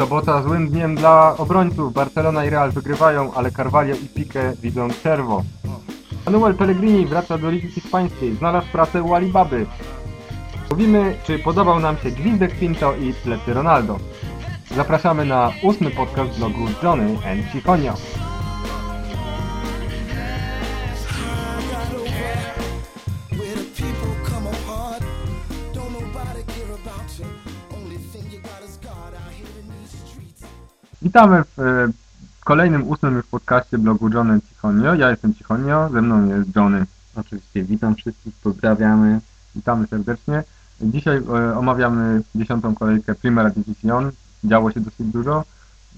Sobota złym dniem dla obrońców. Barcelona i Real wygrywają, ale Carvalho i Pique widzą czerwo. Manuel Pellegrini wraca do Ligi Hiszpańskiej. Znalazł pracę u Alibaby. Mówimy, czy podobał nam się Gwizdek Pinto i plecy Ronaldo. Zapraszamy na ósmy podcast blogu Johnny and Ciconio. Witamy w e, kolejnym ósmym już podcaście blogu Johnny and Ciconio. Ja jestem Ciconio, ze mną jest Johnny. Oczywiście, witam wszystkich, pozdrawiamy. Witamy serdecznie. Dzisiaj e, omawiamy dziesiątą kolejkę Primera División. Działo się dosyć dużo.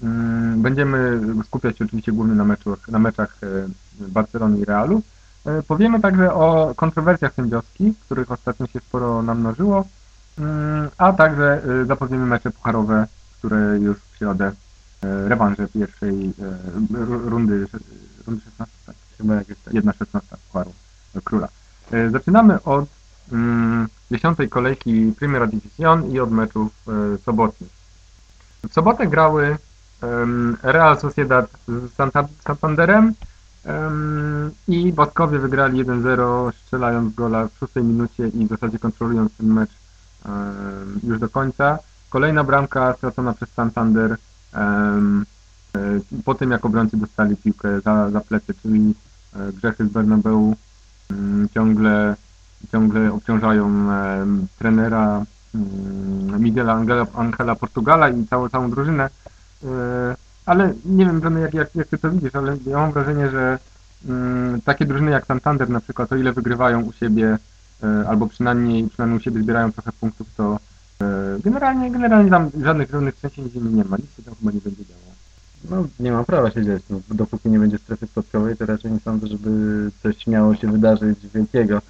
Mm, Będziemy skupiać się oczywiście głównie na, meczach, na meczach e, Barcelony i Realu. E, Powiemy także o kontrowersjach sędziowskich, których ostatnio się sporo namnożyło, Mm, a także zapowiemy mecze pucharowe, które już w środę rewanże pierwszej e, ru- rundy, rundy 16, tak, chyba jak jest 1-16 Pucharu Króla. E, Zaczynamy od mm, dziesiątej kolejki Primera División i od meczów e, sobotnich. W sobotę grały em, Real Sociedad z Santa- Santanderem em, i Baskowie wygrali 1-0 strzelając gola w szóstej minucie i w zasadzie kontrolując ten mecz em, już do końca. Kolejna bramka stracona przez Santander e, po tym jak obrońcy dostali piłkę za, za plecy, czyli e, grzechy z Bernabeu mm, ciągle, ciągle obciążają trenera mm, Miguela Angela, Angela Portugala i całą, całą drużynę. E, Ale nie wiem, Johnny, jak, jak, jak ty to widzisz, ale ja mam wrażenie, że mm, takie drużyny jak Santander na przykład, o ile wygrywają u siebie, e, albo przynajmniej, przynajmniej u siebie zbierają trochę punktów, to e, generalnie, generalnie tam żadnych żadnych ziemi nie ma, nic się tam chyba nie będzie działo. No, nie ma prawa się dziać. No, dopóki nie będzie strefy spadkowej, to raczej nie sądzę, żeby coś miało się wydarzyć wielkiego.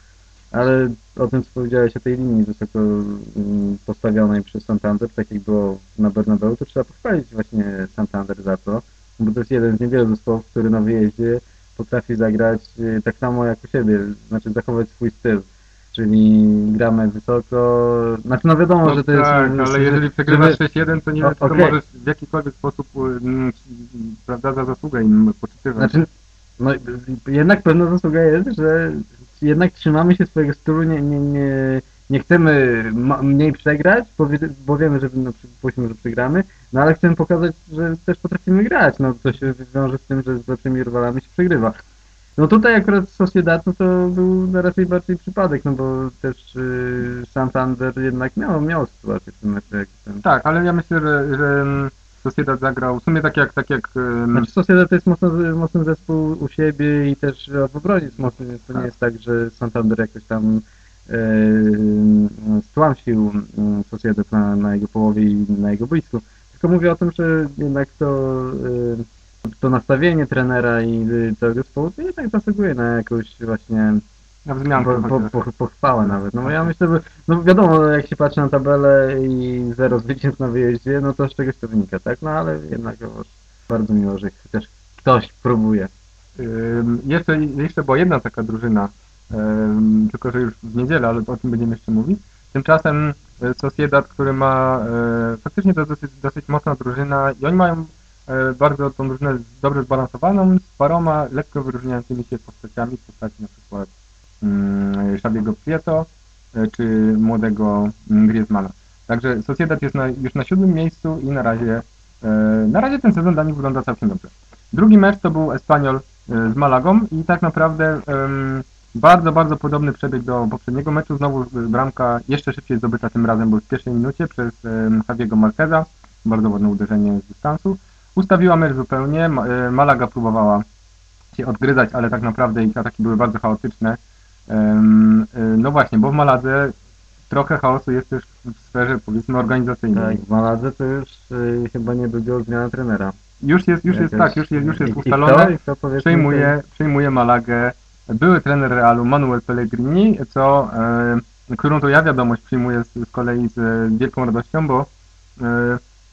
Ale o tym, co powiedziałeś o tej linii wysoko mm, postawionej przez Santander, tak jak było na Bernabeu, to trzeba pochwalić właśnie Santander za to, bo to jest jeden z niewielu zespołów, który na wyjeździe potrafi zagrać y, tak samo jak u siebie, znaczy zachować swój styl. Czyli gramy wysoko, znaczy no wiadomo, że to jest... tak, ale że- jeżeli przegrywasz żeby- 6-1, to nie O, wiem, czy to możesz w jakikolwiek sposób mm, prawda, za zasługę im poczytywać. Znaczy, no jednak pewna zasługa jest, że jednak trzymamy się swojego stylu, nie, nie, nie, nie chcemy mniej przegrać, bo, wie- bo wiemy, że no, przypuśćmy, że przegramy, no ale chcemy pokazać, że też potrafimy grać, no to się wiąże z tym, że z lepszymi rywalami się przegrywa. No tutaj akurat Sociedad, no to był raczej bardziej przypadek, no bo też y, Santander jednak miał, miał sytuację w tym meczu, jak ten... Tak, ale ja myślę, że, że mm, Sociedad zagrał w sumie tak jak, tak jak em, Znaczy Sociedad to jest mocno, mocny zespół u siebie i też w obronie jest mocny, więc to Tak. nie jest tak, że Santander jakoś tam e, stłamsił mm, Sociedad na, na jego połowie i na jego boisku. Tylko mówię o tym, że jednak to, e, to nastawienie trenera i e, tego zespołu to jednak zasługuje na jakąś właśnie na wzmiankę. po, po, po, pochwałę nawet. No bo ja myślę, że no wiadomo, jak się patrzy na tabelę i zero zwycięstw na wyjeździe, no to z czegoś to wynika, tak? No ale jednak o, bardzo miło, że chociaż ktoś próbuje. Ym, jeszcze, jeszcze była jedna taka drużyna, ym, tylko że już w niedzielę, ale o tym będziemy jeszcze mówić. Tymczasem e, Sociedad, który ma, e, faktycznie to dosyć, dosyć mocna drużyna i oni mają bardzo tą drużynę dobrze zbalansowaną, z paroma lekko wyróżniającymi się postaciami, w postaci na przykład mm, Szabiego Prieto e, czy młodego mm, Griezmana. Także Sociedad jest na, już na siódmym miejscu i na razie, e, na razie ten sezon dla nich wygląda całkiem dobrze. Drugi mecz to był Espanyol e, z Malagą i tak naprawdę em, bardzo, bardzo podobny przebieg do poprzedniego meczu. Znowu e, bramka jeszcze szybciej zdobyta tym razem, bo w pierwszej minucie przez em, Javiego Marqueza. Bardzo ładne uderzenie z dystansu. Ustawiła mecz zupełnie. E, Malaga próbowała się odgryzać, ale tak naprawdę ich ataki były bardzo chaotyczne. E, No właśnie, bo w Maladze trochę chaosu jest też w sferze powiedzmy organizacyjnej. Tak, w Maladze to już y, chyba nie będzie zmiana trenera. Już jest, już jest tak, już jest, już jest i- i ustalone. i kto, przejmuje, przejmuje Malagę były trener Realu Manuel Pellegrini, co, którą to ja wiadomość przyjmuję z, z kolei z e, wielką radością, bo e,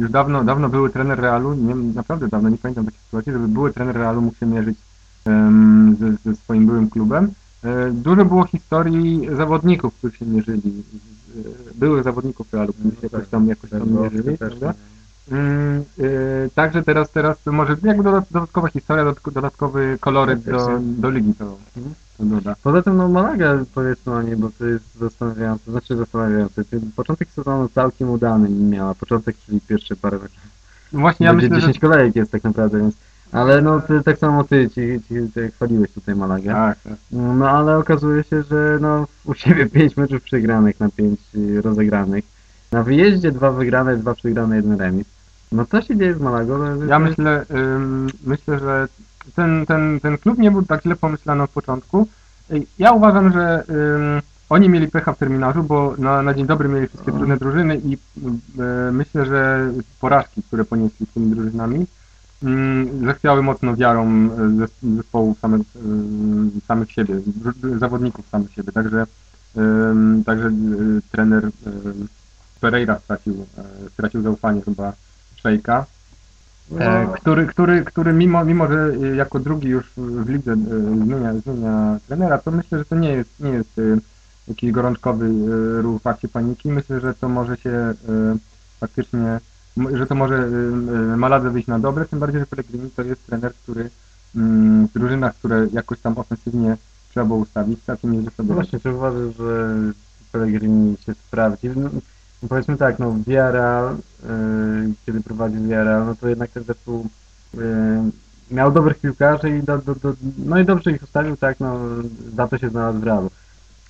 już dawno, dawno były trener Realu, nie, naprawdę dawno, nie pamiętam takiej sytuacji, żeby były trener Realu mógł się mierzyć em, ze, ze swoim byłym klubem. E, dużo było historii zawodników, którzy się mierzyli, e, byłych zawodników Realu, którzy się jakoś tam, jakoś tam mierzyli, też, prawda? Mm, y, Także teraz, teraz może jakby dodat- dodatkowa historia, dodatk- dodatkowy koloryt do, do ligi to, Mhm. to doda. Poza tym no Malaga powiedzmy o niej, bo to jest zastanawiające, znaczy zastanawiające. Początek sezonu całkiem udany miała. Początek, czyli pierwsze parę meczów. Właśnie ja myślę, 10 że... kolejek jest tak naprawdę, więc... Ale no ty, tak samo ty, ci, ci, ty chwaliłeś tutaj Malagę. Tak, tak. No ale okazuje się, że no u siebie 5 meczów przegranych na 5 rozegranych. Na wyjeździe dwa wygrane, dwa przegrane, jeden remis. No co się dzieje z Malagą? No, Ja myślę, ym, myślę, że ten, ten, ten klub nie był tak źle pomyślany od początku. Ja uważam, że ym, oni mieli pecha w terminarzu, bo na, na dzień dobry mieli wszystkie trudne drużyny i y, myślę, że porażki, które ponieśli z tymi drużynami, ym, zachwiały mocno wiarą y, zes- zespołów samych, samych siebie, zawodników samych siebie. Także, także y, trener Pereira stracił, stracił zaufanie chyba Szejka. E, no, który, który, który mimo, mimo, że y, jako drugi już w lidze y, zmienia, zmienia trenera, to myślę, że to nie jest, nie jest y, jakiś gorączkowy ruch w akcie paniki. Myślę, że to może się faktycznie, że to może Maladze wyjść na dobre, tym bardziej, że Pellegrini to jest trener, który mm, w drużynach, które jakoś tam ofensywnie trzeba było ustawić, całkiem nieźle sobie No właśnie, czy uważasz, że Pellegrini się sprawdzi? No, powiedzmy tak, no Villarreal, yy, kiedy prowadził Villarreal, no to jednak ten zespół yy, miał dobrych piłkarzy i do, do, do, no i dobrze ich ustawił, tak, no za to się znalazł w Realu.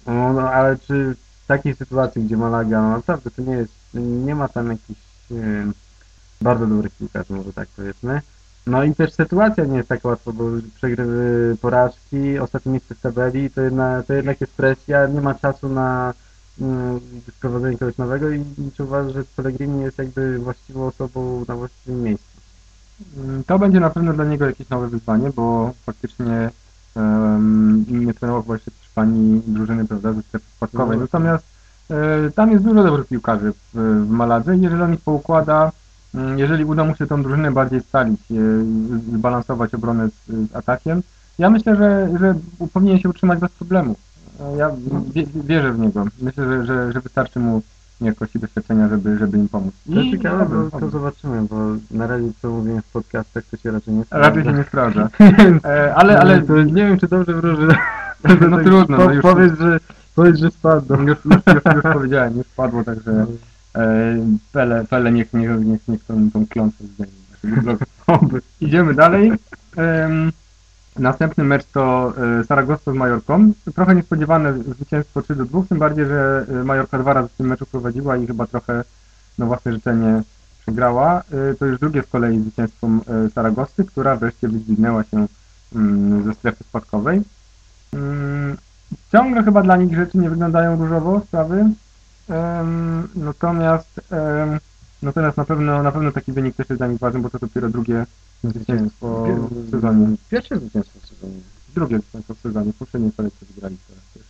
No, no ale czy w takiej sytuacji, gdzie Malaga, no naprawdę to nie jest, nie ma tam jakichś yy, bardzo dobrych piłkarzy, może tak powiedzmy. No i też sytuacja nie jest tak łatwa, bo przegrywy porażki, ostatnie miejsce w tabeli, to, jedna, to jednak jest presja, nie ma czasu na mm, sprowadzenie kogoś nowego i, czy uważasz, że Pellegrini jest jakby właściwą osobą na właściwym miejscu? Mm, To będzie na pewno dla niego jakieś nowe wyzwanie, bo faktycznie um, nie trenował chyba jeszcze w Hiszpanii drużyny, prawda, ze strefy spadkowej. No. Natomiast e, tam jest dużo dobrych piłkarzy w, w Maladze i jeżeli on ich poukłada, mm, jeżeli uda mu się tą drużynę bardziej scalić, e, zbalansować obronę z, z atakiem, ja myślę, że, że powinien się utrzymać bez problemu. E, Ja wie, wierzę w niego. Myślę, że, że, że wystarczy mu jakości doświadczenia, żeby, żeby im pomóc. To jest ciekawe, bo oby. to zobaczymy, bo na razie co mówimy w podcastach, to się raczej nie sprawdza. Raczej się nie sprawdza. E, ale, ale to nie wiem, czy dobrze wróży. No trudno, no Po, już- powiedz, że, powiedz, że spadł. już, już, już, już powiedziałem, już padło, także e, Pele, Pele niech, niech, niech, niech tą, tą klątwę zdejmie. Idziemy dalej. Em, następny mecz to e, Saragossa z Majorką. Trochę niespodziewane zwycięstwo 3 do 2, tym bardziej, że e, Majorka dwa razy w tym meczu prowadziła i chyba trochę na własne życzenie przegrała. E, To już drugie z kolei zwycięstwo Saragossy, która wreszcie wydźwignęła się mm, ze strefy spadkowej. Mm, Ciągle chyba dla nich rzeczy nie wyglądają różowo, sprawy. Natomiast natomiast na pewno na pewno taki wynik też jest dla nich ważny, bo to dopiero drugie zwycięstwo w sezonie. Pierwsze zwycięstwo w sezonie. Drugie zwycięstwo w sezonie. W poprzedniej kolejce wygrali teraz też.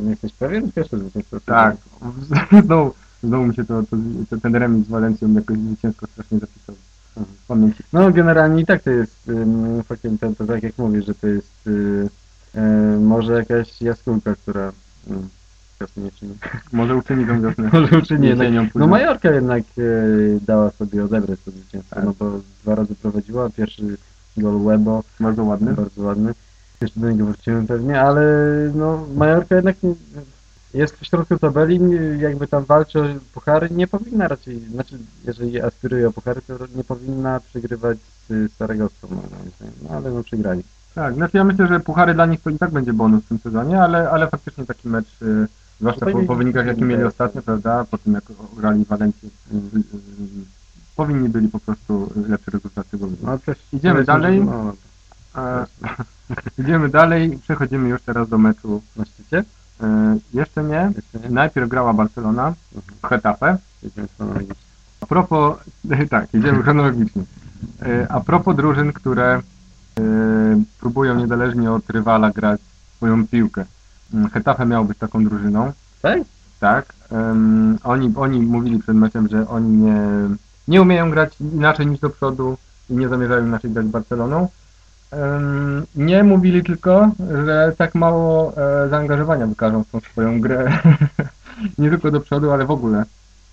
Nie jesteś pewien? Pierwsze zwycięstwo w Tak. Znowu, znowu mi się to, to, ten remis z Walencją jakoś zwycięsko strasznie zapisał pamięci. No generalnie i tak to jest faktem, to, to tak jak mówisz, że to jest y, y, może jakaś jaskółka, która y, nie czyni. Może uczyni tą wiosnę. Może uczyni jednak. jesienią No późną. Majorka jednak y, dała sobie odebrać to zwycięstwo, Tak. no bo dwa razy prowadziła, pierwszy gol Webo, Bardzo ładny. bardzo ładny. Jeszcze do niego wrócimy pewnie, ale no Majorka jednak nie- jest w środku tabeli, nie- jakby tam walczy o puchary, nie powinna raczej, znaczy jeżeli aspiruje o puchary, to nie powinna przegrywać z Saragossą, no, moim zdaniem. no ale no przegrali. Tak, znaczy ja myślę, że puchary dla nich to i tak będzie bonus w tym sezonie, ale, ale faktycznie taki mecz, y, zwłaszcza po, po wynikach jakie mieli ostatnio, prawda, po tym jak grali Walencję, y, y, powinni byli po prostu lepsze rezultaty. No, Idziemy dalej. No, e, idziemy dalej, przechodzimy już teraz do meczu. na szczycie? E, jeszcze nie, Jeszcze nie? najpierw grała Barcelona Mhm. w chronologicznie. A propos, tak, idziemy chronologicznie. E, A propos drużyn, które e, próbują niezależnie od rywala grać swoją piłkę. Mm, Getafe miał być taką drużyną, Tak? tak. Em, oni, oni mówili przed meczem, że oni nie, nie umieją grać inaczej niż do przodu i nie zamierzają inaczej grać z Barceloną. Em, Nie mówili tylko, że tak mało e, zaangażowania wykażą w tą swoją grę. nie tylko do przodu, ale w ogóle.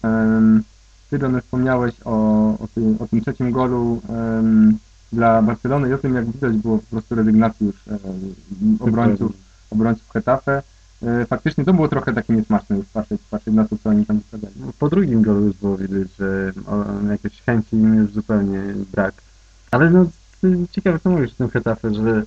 Em, Ty, John, wspomniałeś o, o, tym, o tym trzecim golu em, dla Barcelony i o tym, jak widać było po prostu rezygnacji już e, obrońców, obrońców Hetafe. E, faktycznie to było trochę takie niesmaczne już patrzeć, patrzeć na to, co oni tam wystawiali. Po drugim golu już było widać, że o, jakieś chęci im już zupełnie brak. Ale no ciekawe co mówisz w tym Hetafe, że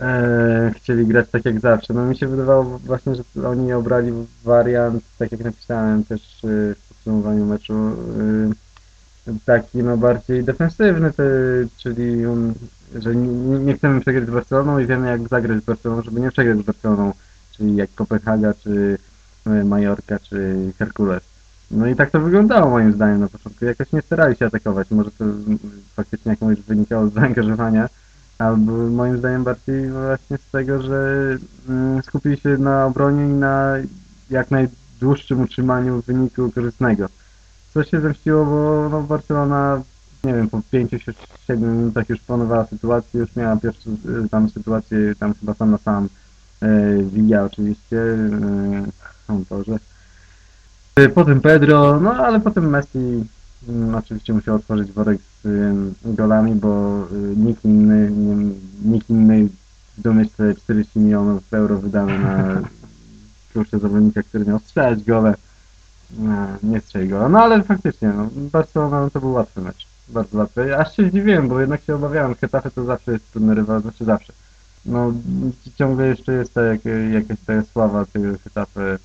e, chcieli grać tak jak zawsze. No mi się wydawało właśnie, że oni obrali wariant, tak jak napisałem też e, w podsumowaniu meczu, e, taki no bardziej defensywny, czyli um, że nie, nie chcemy przegrać z Barceloną i wiemy jak zagrać z Barceloną, żeby nie przegrać z Barceloną, czyli jak Kopenhaga, czy e, Majorka, czy Herkules. No i tak to wyglądało moim zdaniem na początku. Jakoś nie starali się atakować. Może to faktycznie jak wynikało z zaangażowania, albo moim zdaniem bardziej właśnie z tego, że mm, skupili się na obronie i na jak najdłuższym utrzymaniu wyniku korzystnego. Co się zemściło, bo no, Barcelona, nie wiem, po 5-7 minutach już planowała sytuację, już miała pierwszą y, tam sytuację, tam chyba sam na sam y, Villa oczywiście, y, o Boże. Y, Potem Pedro, no ale potem Messi mm, oczywiście musiał otworzyć worek z y, golami, bo y, nikt inny, nie, nikt inny w domyśle 40 milionów euro wydane na kurczę zawodnika, który miał strzelać gole, no, nie strzeli gola. No ale faktycznie, no, Barcelona no, to był łatwy mecz, bardzo łatwy. Aż się zdziwiłem, bo jednak się obawiałem, Getafe to zawsze jest trudny rywal, znaczy zawsze. No ciągle jeszcze jest ta, jak, jakaś ta sława tego Getafe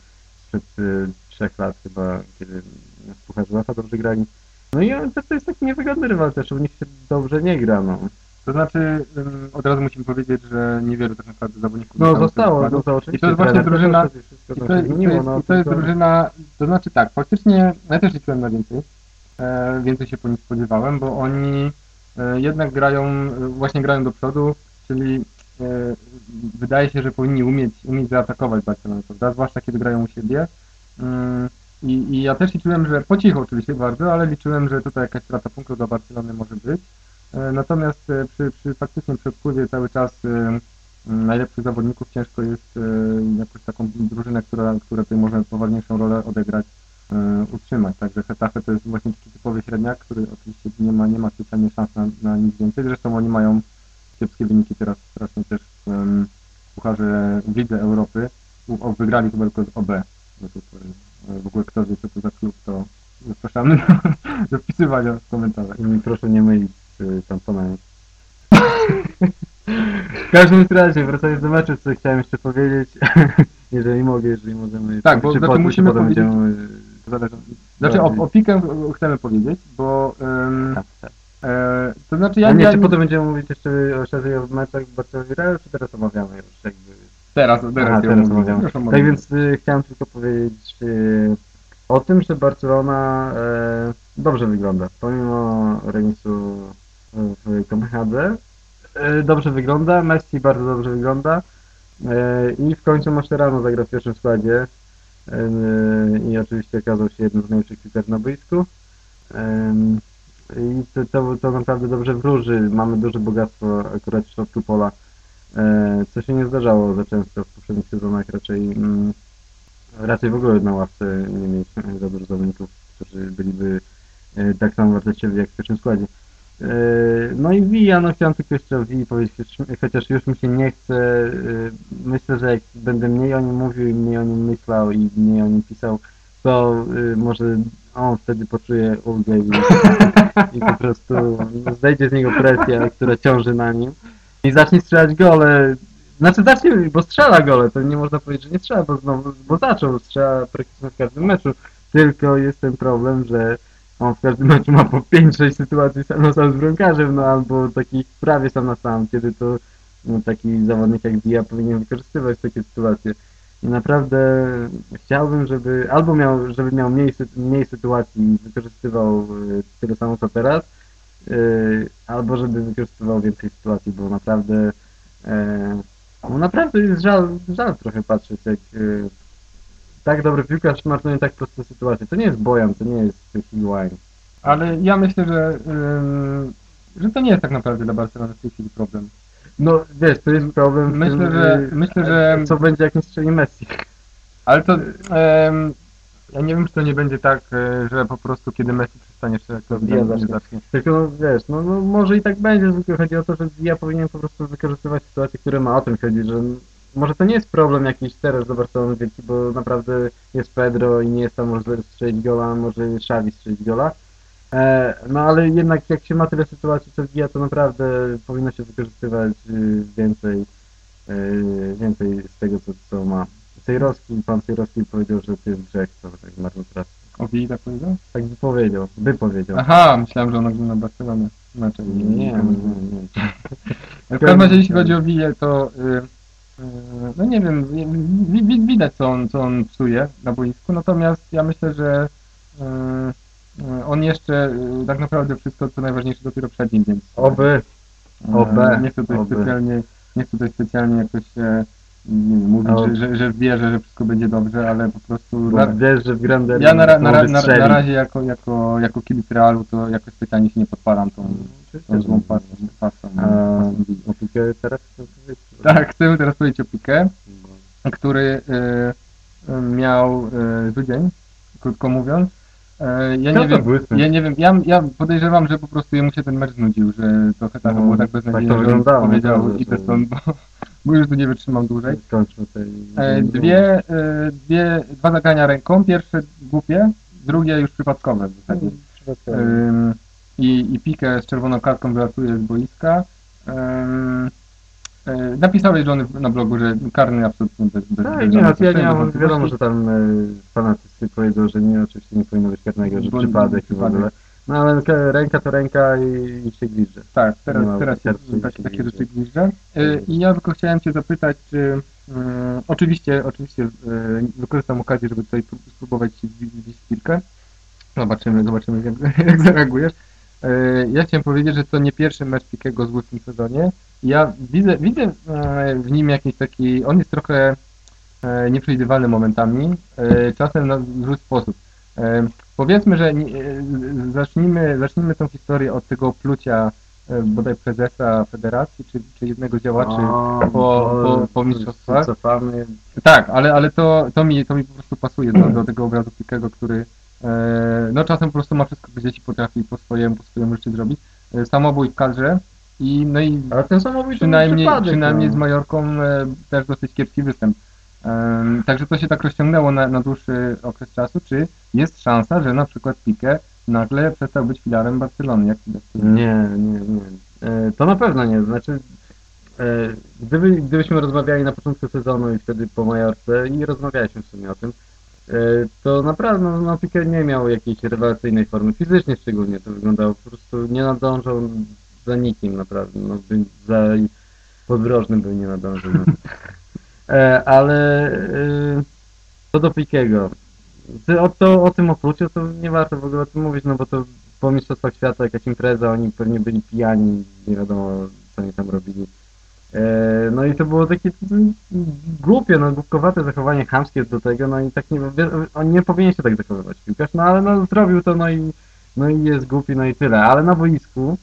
sprzed y, trzech lat chyba, kiedy w Pucharze UEFA dobrze grali. No i to, to jest taki niewygodny rywal też, u nich się dobrze nie gra, no. To znaczy, ym, od razu musimy powiedzieć, że niewielu tak naprawdę zawodników No zostało zostało, składu. zostało I oczywiście. to jest właśnie drużyna, to to, się jest, to, zmieniło, no, to jest drużyna, to znaczy tak, faktycznie ja też liczyłem na więcej, więcej się po nich spodziewałem, bo oni e, jednak grają, e, właśnie grają do przodu, czyli e, wydaje się, że powinni umieć, umieć zaatakować Barcelonę, prawda? Zwłaszcza kiedy grają u siebie. Mm, I, I ja też liczyłem, że po cichu oczywiście bardzo, ale liczyłem, że tutaj jakaś strata punktu dla Barcelony może być. E, Natomiast e, przy, przy faktycznie przy wpływie cały czas e, najlepszych zawodników ciężko jest e, jakąś taką drużynę, która, która tutaj może poważniejszą rolę odegrać, e, utrzymać. Także Hetafe to jest właśnie taki typowy średniak, który oczywiście nie ma, nie ma specjalnie szans na, na nic więcej. Zresztą oni mają kiepskie wyniki teraz strasznie też w em, Pucharze w Lidze Europy. U- O, wygrali chyba tylko z OB. E, W ogóle kto wie co to za klub, to zapraszamy do, do wpisywania w komentarzach. I proszę nie mylić z tamponami. W każdym razie, wracając do meczu, co chciałem jeszcze powiedzieć, jeżeli mogę, jeżeli możemy. Tak, bo czy znaczy musimy powiedzieć- będziemy, Zależy. Znaczy o, o pikę chcemy powiedzieć, bo tak, tak. e, to znaczy ja, A nie, ja czy potem będziemy mówić jeszcze o szerzej o meczach Real, czy teraz omawiamy już jakby... teraz, teraz, Aha, ja teraz omawiamy. Tak więc y, chciałem tylko powiedzieć y, o tym, że Barcelona e, dobrze wygląda. Pomimo remisu w Kopenhadze, e, dobrze wygląda, Messi bardzo dobrze wygląda e, i w końcu Mascherano zagrał w pierwszym składzie i oczywiście okazał się jednym z najlepszych piłkarzy na boisku. I to, to, to naprawdę dobrze wróży. Mamy duże bogactwo akurat w środku pola, e, co się nie zdarzało za często w poprzednich sezonach. Raczej, mm, raczej w ogóle na ławce nie mieliśmy za dużo zawodników, którzy byliby e, tak samo wartościowi jak w pierwszym składzie. E, No i Villa, no chciałem tylko jeszcze o Villi powiedzieć, chociaż- już mi się nie chce. e, Myślę, że jak będę mniej o nim mówił i mniej o nim myślał i mniej o nim pisał, to y, może on wtedy poczuje ulgę i, i po prostu zdejdzie z niego presja, która ciąży na nim i zacznie strzelać gole. Znaczy zacznie, bo strzela gole, to nie można powiedzieć, że nie strzela, bo znowu, bo zaczął, strzela praktycznie w każdym meczu, tylko jest ten problem, że on w każdym meczu ma po 5-6 sytuacji sam na sam z bramkarzem, no albo takich prawie sam na sam, kiedy to no, taki zawodnik jak Dia powinien wykorzystywać takie sytuacje. I naprawdę chciałbym, żeby albo miał, żeby miał mniej, mniej sytuacji i wykorzystywał y, tyle samo co teraz, y, albo żeby wykorzystywał więcej sytuacji, bo naprawdę e, no naprawdę jest żal, żal trochę patrzeć, jak y, tak dobry piłkarz marnuje tak proste sytuacje. To nie jest Bojan, to nie jest Higuain. Ale ja myślę, że, ym, że to nie jest tak naprawdę dla Barcelony w tej chwili problem. No wiesz, to jest problem Myślę, tym, że- y, myślę, że- co będzie jak nie strzeli Messi. Ale to em, ja nie wiem, czy to nie będzie tak, e, że po prostu kiedy Messi przestanie jak to nie zacznie. zacznie. Tylko no, wiesz, no, no może i tak będzie, tylko chodzi o to, że ja powinien po prostu wykorzystywać sytuacje, które ma o tym chodzi, że może to nie jest problem jakiś teraz do Barcelony wielki, bo naprawdę jest Pedro i nie jest tam może strzelić gola, może Xavi strzelić gola. E, no ale jednak jak się ma tyle sytuacji co Villa, to naprawdę powinno się wykorzystywać y, więcej, y, więcej z tego, co, co ma. Sejrowski, pan Sejrowski powiedział, że to jest grzech, to tak marnotrawstwo. O Willi tak powiedział? Tak by powiedział, by powiedział. Aha, myślałem, że on ogląda Barcelonę. Znaczy, Nie, nie, nie. W każdym razie, jeśli chodzi o Wille, to y, no nie wiem, wi, wi, widać co on, co on psuje na boisku, natomiast ja myślę, że y, on jeszcze y, tak naprawdę wszystko co najważniejsze dopiero przed nim, więc Oby. y, oby, nie chcę tutaj oby. specjalnie nie chcę tutaj specjalnie jakoś e, nie wiem, mówić, Oby. że, że, że wierzę, że wszystko będzie dobrze, ale po prostu wiesz, że w Granderii ja na, ra- na, ra- na, na razie jako, jako, jako kibic Realu to jakoś specjalnie się nie podpalam tą, tą złą pasą. pasą, A pasą o teraz chcę powiedzieć? Tak, chcemy teraz powiedzieć o Piqué, który y, y, miał y, zły dzień, krótko mówiąc. E, ja, nie wiem, ja nie wiem, ja, ja podejrzewam, że po prostu jemu się ten mecz znudził, że trochę tak No, było tak tak beznadziejnie, to że on wyglądało, powiedział idę że- stąd, bo, bo już tu nie wytrzymam dłużej. Skończmy tej... E, dwie, e, dwie, dwa zagrania ręką, pierwsze głupie, drugie już przypadkowe w zasadzie. Ym, i, i Pikę z czerwoną kartką wylatuje z boiska. Y, napisałeś Johnny na blogu, że karny absolutnie bez, bez Tak, bez nie, żadnych ja nie mam, wiadomo, że tam e, fanatycy powiedzą, że nie, oczywiście nie powinno być karnego, że przypadek i w ogóle. No ale ka- ręka to ręka i, i się gliże. Tak, teraz, teraz się się takie rzeczy bliżej. Y, I ja tylko chciałem Cię zapytać, czy y, oczywiście, oczywiście y, wykorzystam okazję, żeby tutaj pró- spróbować wbić kilkę. Zobaczymy, zobaczymy jak, jak zareagujesz. Y, Ja chciałem powiedzieć, że to nie pierwszy mecz Pikiego zły w tym sezonie. Ja widzę, widzę e, w nim jakiś taki, on jest trochę e, nieprzewidywalny momentami, e, czasem na zły sposób. Powiedzmy, że zacznijmy, zacznijmy tą historię od tego plucia e, bodaj prezesa federacji, czy, czy jednego z działaczy po, po, po mistrzostwach. Cofamy. Tak, ale, ale to, to, mi, to mi po prostu pasuje do, do tego obrazu Pikego, który e, no czasem po prostu ma wszystko gdzieś i potrafi po swojemu, po swojemu rzeczy zrobić. E, samobój w kadrze i no i Ale ten samobój przynajmniej, przypadek, przynajmniej no. z Majorką e, też dosyć kiepski występ. Także to się tak rozciągnęło na, na dłuższy okres czasu. Czy jest szansa, że na przykład Pique nagle przestał być filarem Barcelony? Jak? Nie, nie, nie. E, To na pewno nie. Znaczy, e, gdyby, gdybyśmy rozmawiali na początku sezonu i wtedy po Majorce i rozmawialiśmy w sumie o tym, e, to naprawdę no, no Piqué nie miał jakiejś rewelacyjnej formy, fizycznie szczególnie to wyglądało, po prostu nie nadążał za nikim naprawdę, no, za podrożnym by nie nadążył. E, ale e, co do Piquego, ty o, to, o tym opluciu to nie warto w ogóle o tym mówić, no bo to po Mistrzostwach Świata jakaś impreza, oni pewnie byli pijani, nie wiadomo co oni tam robili. E, no i to było takie głupie, no głupkowate zachowanie, chamskie do tego, no i tak nie, on nie powinien się tak zachowywać piłkarz, no ale no zrobił to, no i, no i jest głupi, no i tyle, ale na boisku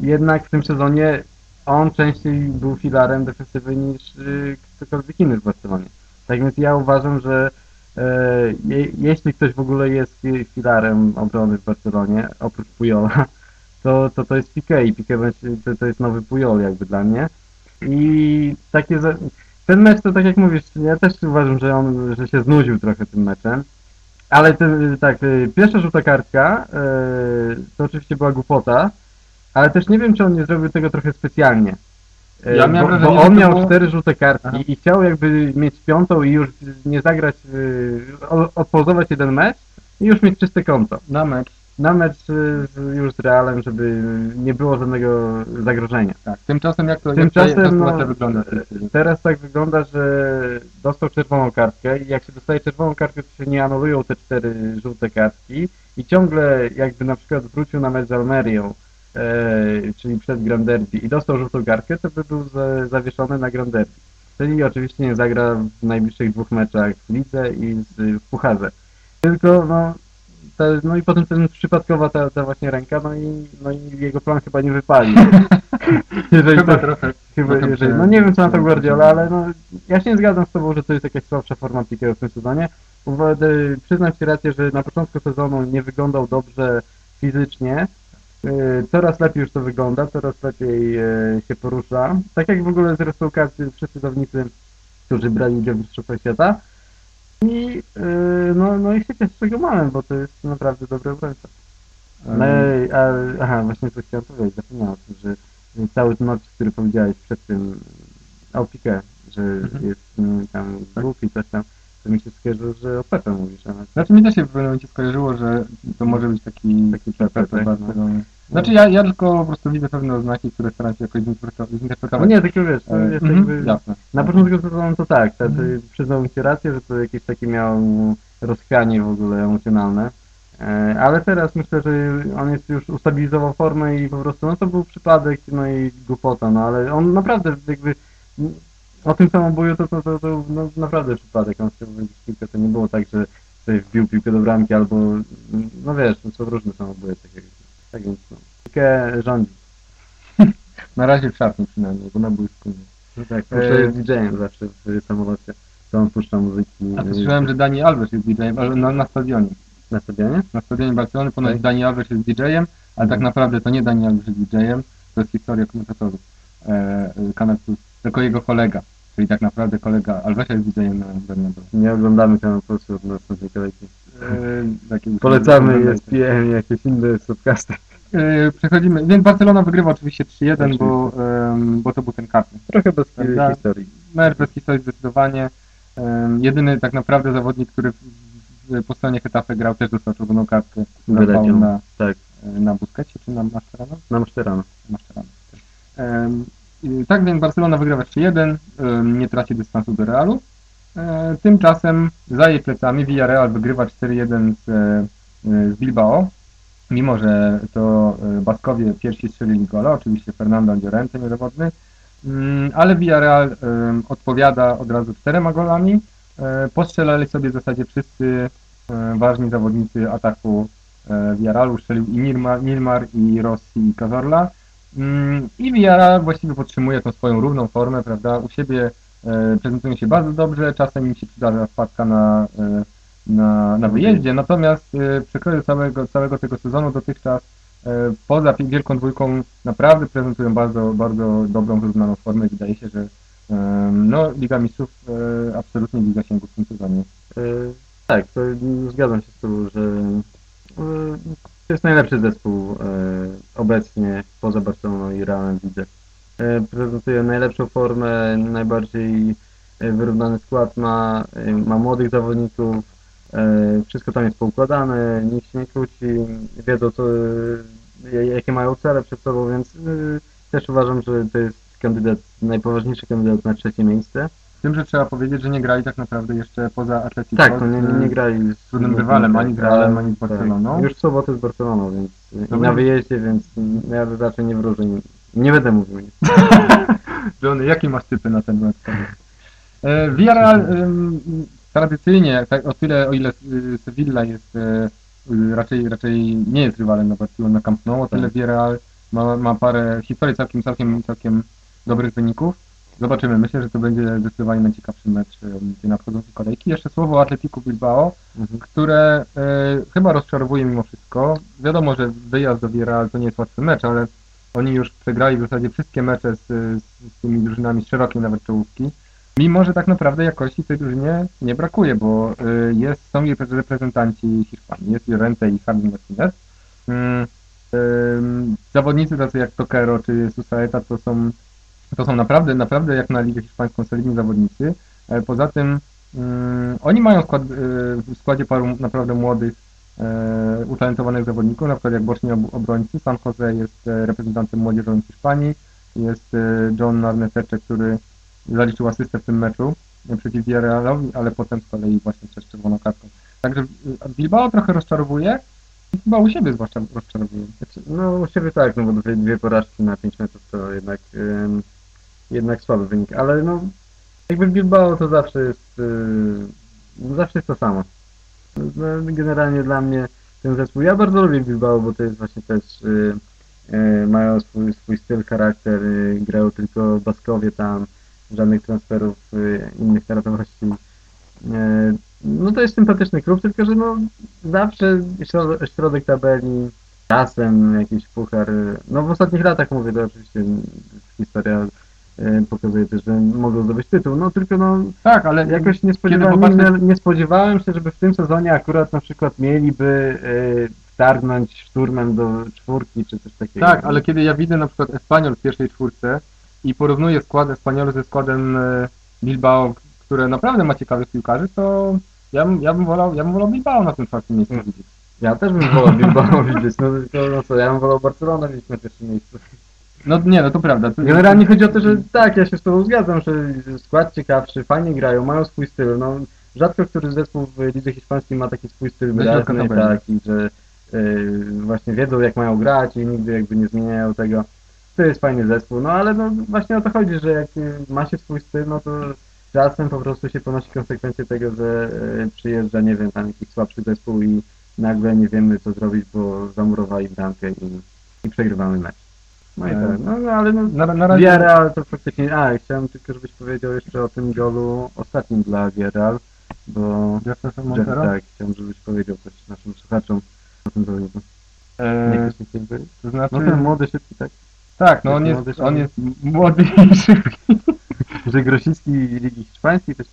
jednak w tym sezonie on częściej był filarem defensywy niż ktokolwiek inny w Barcelonie. Tak więc ja uważam, że e, je, jeśli ktoś w ogóle jest fi- filarem obrony w Barcelonie, oprócz Pujola, to to, to jest Piqué i Piqué to, to jest nowy Pujol jakby dla mnie. I takie za... ten mecz to tak jak mówisz, ja też uważam, że on że się znudził trochę tym meczem. Ale ten, tak, y, pierwsza żółta kartka e, to oczywiście była głupota, ale też nie wiem, czy on nie zrobił tego trochę specjalnie. E, Ja miałem bo, wrażenie, bo on to miał było- cztery żółte kartki Aha. i chciał jakby mieć piątą i już nie zagrać, y, odpozować jeden mecz i już mieć czyste konto. Na mecz. Na mecz y, już z Realem, żeby nie było żadnego zagrożenia. Tak. Tymczasem jak to, jak Tymczasem sytuacja no, wygląda? teraz tak wygląda, że dostał czerwoną kartkę i jak się dostaje czerwoną kartkę, to się nie anulują te cztery żółte kartki i ciągle jakby na przykład wrócił na mecz z Almerią, czyli przed Grand Derby i dostał żółtą kartkę, to by był za, zawieszony na Grand Derby. Czyli oczywiście nie zagra w najbliższych dwóch meczach w lidze i w pucharze. Tylko no, ta, no i potem ten przypadkowa ta, ta właśnie ręka, no i, no i jego plan chyba nie wypali. Jeżeli Chyba to, trochę. Chyba, Trochę jeżeli, no nie wiem co na to Guardiola, ale no, ja się nie zgadzam z tobą, że to jest jakaś słabsza forma Piqué w tym sezonie. Uwa- y, Przyznam ci rację, że na początku sezonu nie wyglądał dobrze fizycznie. E, Coraz lepiej już to wygląda, coraz lepiej e, się porusza. Tak jak w ogóle zresztą każdy, wszyscy zawodnicy, którzy brali udział w Mistrzostwach Świata. I e, no, no i się cieszę, że go mamy, bo to jest naprawdę dobry obrońca. No, i- a, aha, właśnie co chciałem powiedzieć, zapomniałem o tym, że cały ten mecz, który powiedziałeś przed tym o Piqué, że Mhm. jest mm, tam głupi, coś tam, to mi się skojarzyło, że o Pepe mówisz, ale Znaczy mi też się w pewnym momencie skojarzyło, że to może być taki, Taki Pepe Pepe, tak, Barcelony. Znaczy ja, ja tylko po prostu widzę pewne oznaki, które staram się jakoś zinterpretować. no nie, tylko wiesz, to E, jest mhm, jakby, jasne. na początku sezonu to tak, tak Mhm. przyznałbym Ci rację, że to jakieś takie miał rozchwianie w ogóle emocjonalne, e, ale teraz myślę, że on jest już ustabilizował formę i po prostu, no to był przypadek, no i głupota, no ale on naprawdę jakby mm, o tym samobuju to, to, to, to no, naprawdę przypadek, on chciał wybić piłkę, to nie było tak, że wbił piłkę do bramki albo, mm, no wiesz, no, są różne samobuje, tak, jak, tak więc no, rządzi. Na razie w szatni przynajmniej, bo na boisku nie. No tak, E, muszę jest DJ-em zawsze w samolocie, to on puszcza muzyki. A to słyszałem, że Dani Alves jest DJ-em, ale na, na stadionie. Na stadionie? Na stadionie Barcelony ponoć Tak. Dani Alves jest DJ-em, ale tak Mhm. naprawdę to nie Dani Alves jest DJ-em, to jest historia komentatorów e, e, Kanal Plus, tylko jego kolega. Czyli tak naprawdę kolega Alvesa jest DJ-em na Bernabeu. Nie oglądamy kanału Polsatu od następnej kolejki. E, Polecamy. ESPN jakieś inne podcasty. E, Przechodzimy, więc Barcelona wygrywa oczywiście 3-1, bo, bo to był ten karny. Trochę bez Prawda? historii. Mecz bez historii zdecydowanie. Jedyny tak naprawdę zawodnik, który po stronie Hetafe grał, też dostał czerwoną kartkę Wyleciał. na, Tak, na Busquecie czy na Mascherano? na. Mascherano. Em, i Tak więc Barcelona wygrywa 3-1, em, nie traci dystansu do Realu. E, Tymczasem za jej plecami Villarreal wygrywa 4-1 z, e, z Bilbao. Mimo, że to e, Baskowie pierwsi strzelili gola, oczywiście Fernando Llorente niedowodny, Mm, ale Villarreal odpowiada od razu czterema golami. E, Postrzelali sobie w zasadzie wszyscy e, ważni zawodnicy ataku e, Villarrealu, strzelił i Nilmar, i Rossi i Cazorla. Mm, I Villarreal właściwie podtrzymuje tą swoją równą formę, prawda? U siebie e, prezentują się bardzo dobrze, czasem im się przydarza wpadka na, e, na, na wyjeździe, natomiast e, przekroju całego, całego tego sezonu dotychczas e, poza wielką dwójką naprawdę prezentują bardzo, bardzo dobrą, wyrównaną formę. Wydaje się, że no, Liga Mistrzów e, absolutnie Liga Sięgu w tym sezonie. E, Tak, to zgadzam się z Tobą, że e, to jest najlepszy zespół e, obecnie poza Barceloną i Realem widzę. E, Prezentuje najlepszą formę, najbardziej e, wyrównany skład ma, e, ma młodych zawodników, wszystko tam jest poukładane, nikt się nie kłóci, wiedzą co, jakie mają cele przed sobą, więc też uważam, że to jest kandydat, najpoważniejszy kandydat na trzecie miejsce. Z tym, że trzeba powiedzieć, że nie grali tak naprawdę jeszcze poza Atletico. Tak, to nie, nie, grali z trudnym rywalem, ani z Realem, ani z tak. Barceloną. Już w sobotę z Barceloną, więc No i na będzie- wyjeździe, więc ja raczej nie wróżę. Nie, będę mówił nic. Johnny, jakie masz typy na ten mecz? E, Villarreal tradycyjnie, tak, o tyle o ile y, Sevilla jest e, y, raczej, raczej nie jest rywalem na Barcelonę na Camp Nou, o tyle Tak. Villarreal ma, ma parę historii całkiem, całkiem, całkiem dobrych wyników. Zobaczymy, myślę, że to będzie zdecydowanie najciekawszy mecz tej nadchodzącej kolejki. Jeszcze słowo o Atletico Bilbao, Mhm. które e, chyba rozczarowuje mimo wszystko. Wiadomo, że wyjazd do Villarreal to nie jest łatwy mecz, ale oni już przegrali w zasadzie wszystkie mecze z, z, z tymi drużynami z szerokiej nawet czołówki. Mimo, że tak naprawdę jakości tej drużynie nie brakuje, bo y, jest, są jej reprezentanci Hiszpanii, jest Llorente i Javi Martinez. Ym, zawodnicy tacy jak Tokero czy Susaeta to są, to są naprawdę, naprawdę jak na Ligę Hiszpańską solidni zawodnicy. E, Poza tym ym, oni mają skład, y, w składzie paru naprawdę młodych, utalentowanych zawodników, na przykład jak boczni ob- obrońcy. San Jose jest e, reprezentantem młodzieżowym Hiszpanii, jest e, John Arnesecze, który zaliczył asystę w tym meczu e, przeciw Villarrealowi, ale potem z kolei właśnie też czerwoną. Także Bilbao trochę rozczarowuje chyba u siebie zwłaszcza rozczarowuje. Znaczy, no u siebie tak, no bo dwie, dwie porażki na pięć meczów to jednak ym, jednak słaby wynik, ale no jakby Bilbao to zawsze jest yy, zawsze jest to samo. No, generalnie dla mnie ten zespół, ja bardzo lubię Bilbao, bo to jest właśnie też yy, yy, mają swój, swój styl, charakter, yy, grają tylko Baskowie tam, żadnych transferów yy, innych narodowości. Yy, no to jest sympatyczny klub, tylko że no zawsze środ- środek tabeli czasem jakiś puchar, no w ostatnich latach mówię, to oczywiście historia pokazuje też, że mogą zdobyć tytuł, no tylko no Tak, ale jakoś nie spodziewałem, nie, nie spodziewałem się, żeby w tym sezonie akurat na przykład mieliby e, wtargnąć szturmem do czwórki czy coś takiego. Tak, ale kiedy ja widzę na przykład Espanyol w pierwszej czwórce i porównuję skład Espanyolu ze składem e, Bilbao, które naprawdę ma ciekawych piłkarzy, to ja, bym- ja, bym wolał, ja bym wolał Bilbao na tym czwartym miejscu Mm. widzieć. Ja też bym wolał Bilbao widzieć, no tylko no co, ja bym wolał Barcelonę widzieć na pierwszym miejscu. No nie, no to prawda. To- Generalnie chodzi o to, że tak, ja się z Tobą zgadzam, że skład ciekawszy, fajnie grają, mają swój styl. No, rzadko który zespół w lidze hiszpańskiej ma taki swój styl wyraźny, to będzie. tak, i że y, właśnie wiedzą jak mają grać i nigdy jakby nie zmieniają tego. To jest fajny zespół, no ale no właśnie o to chodzi, że jak y, ma się swój styl, no to czasem po prostu się ponosi konsekwencje tego, że y, przyjeżdża, nie wiem, tam jakiś słabszy zespół i nagle nie wiemy co zrobić, bo zamurowali bramkę i, i przegrywamy mecz. No i E, tak, no, no ale no, Na, na razie... Villarreal to faktycznie, a chciałem tylko, żebyś powiedział jeszcze o tym golu ostatnim dla Villarreal, bo Jefferson Montero? tak, chciałem, żebyś powiedział coś naszym słuchaczom o tym zawodniku. E, powiedzieć? to znaczy... No ten młody szybki, tak? tak, no on jest młody, on jest młody i szybki. Że Grosicki Ligi Hiszpańskiej też.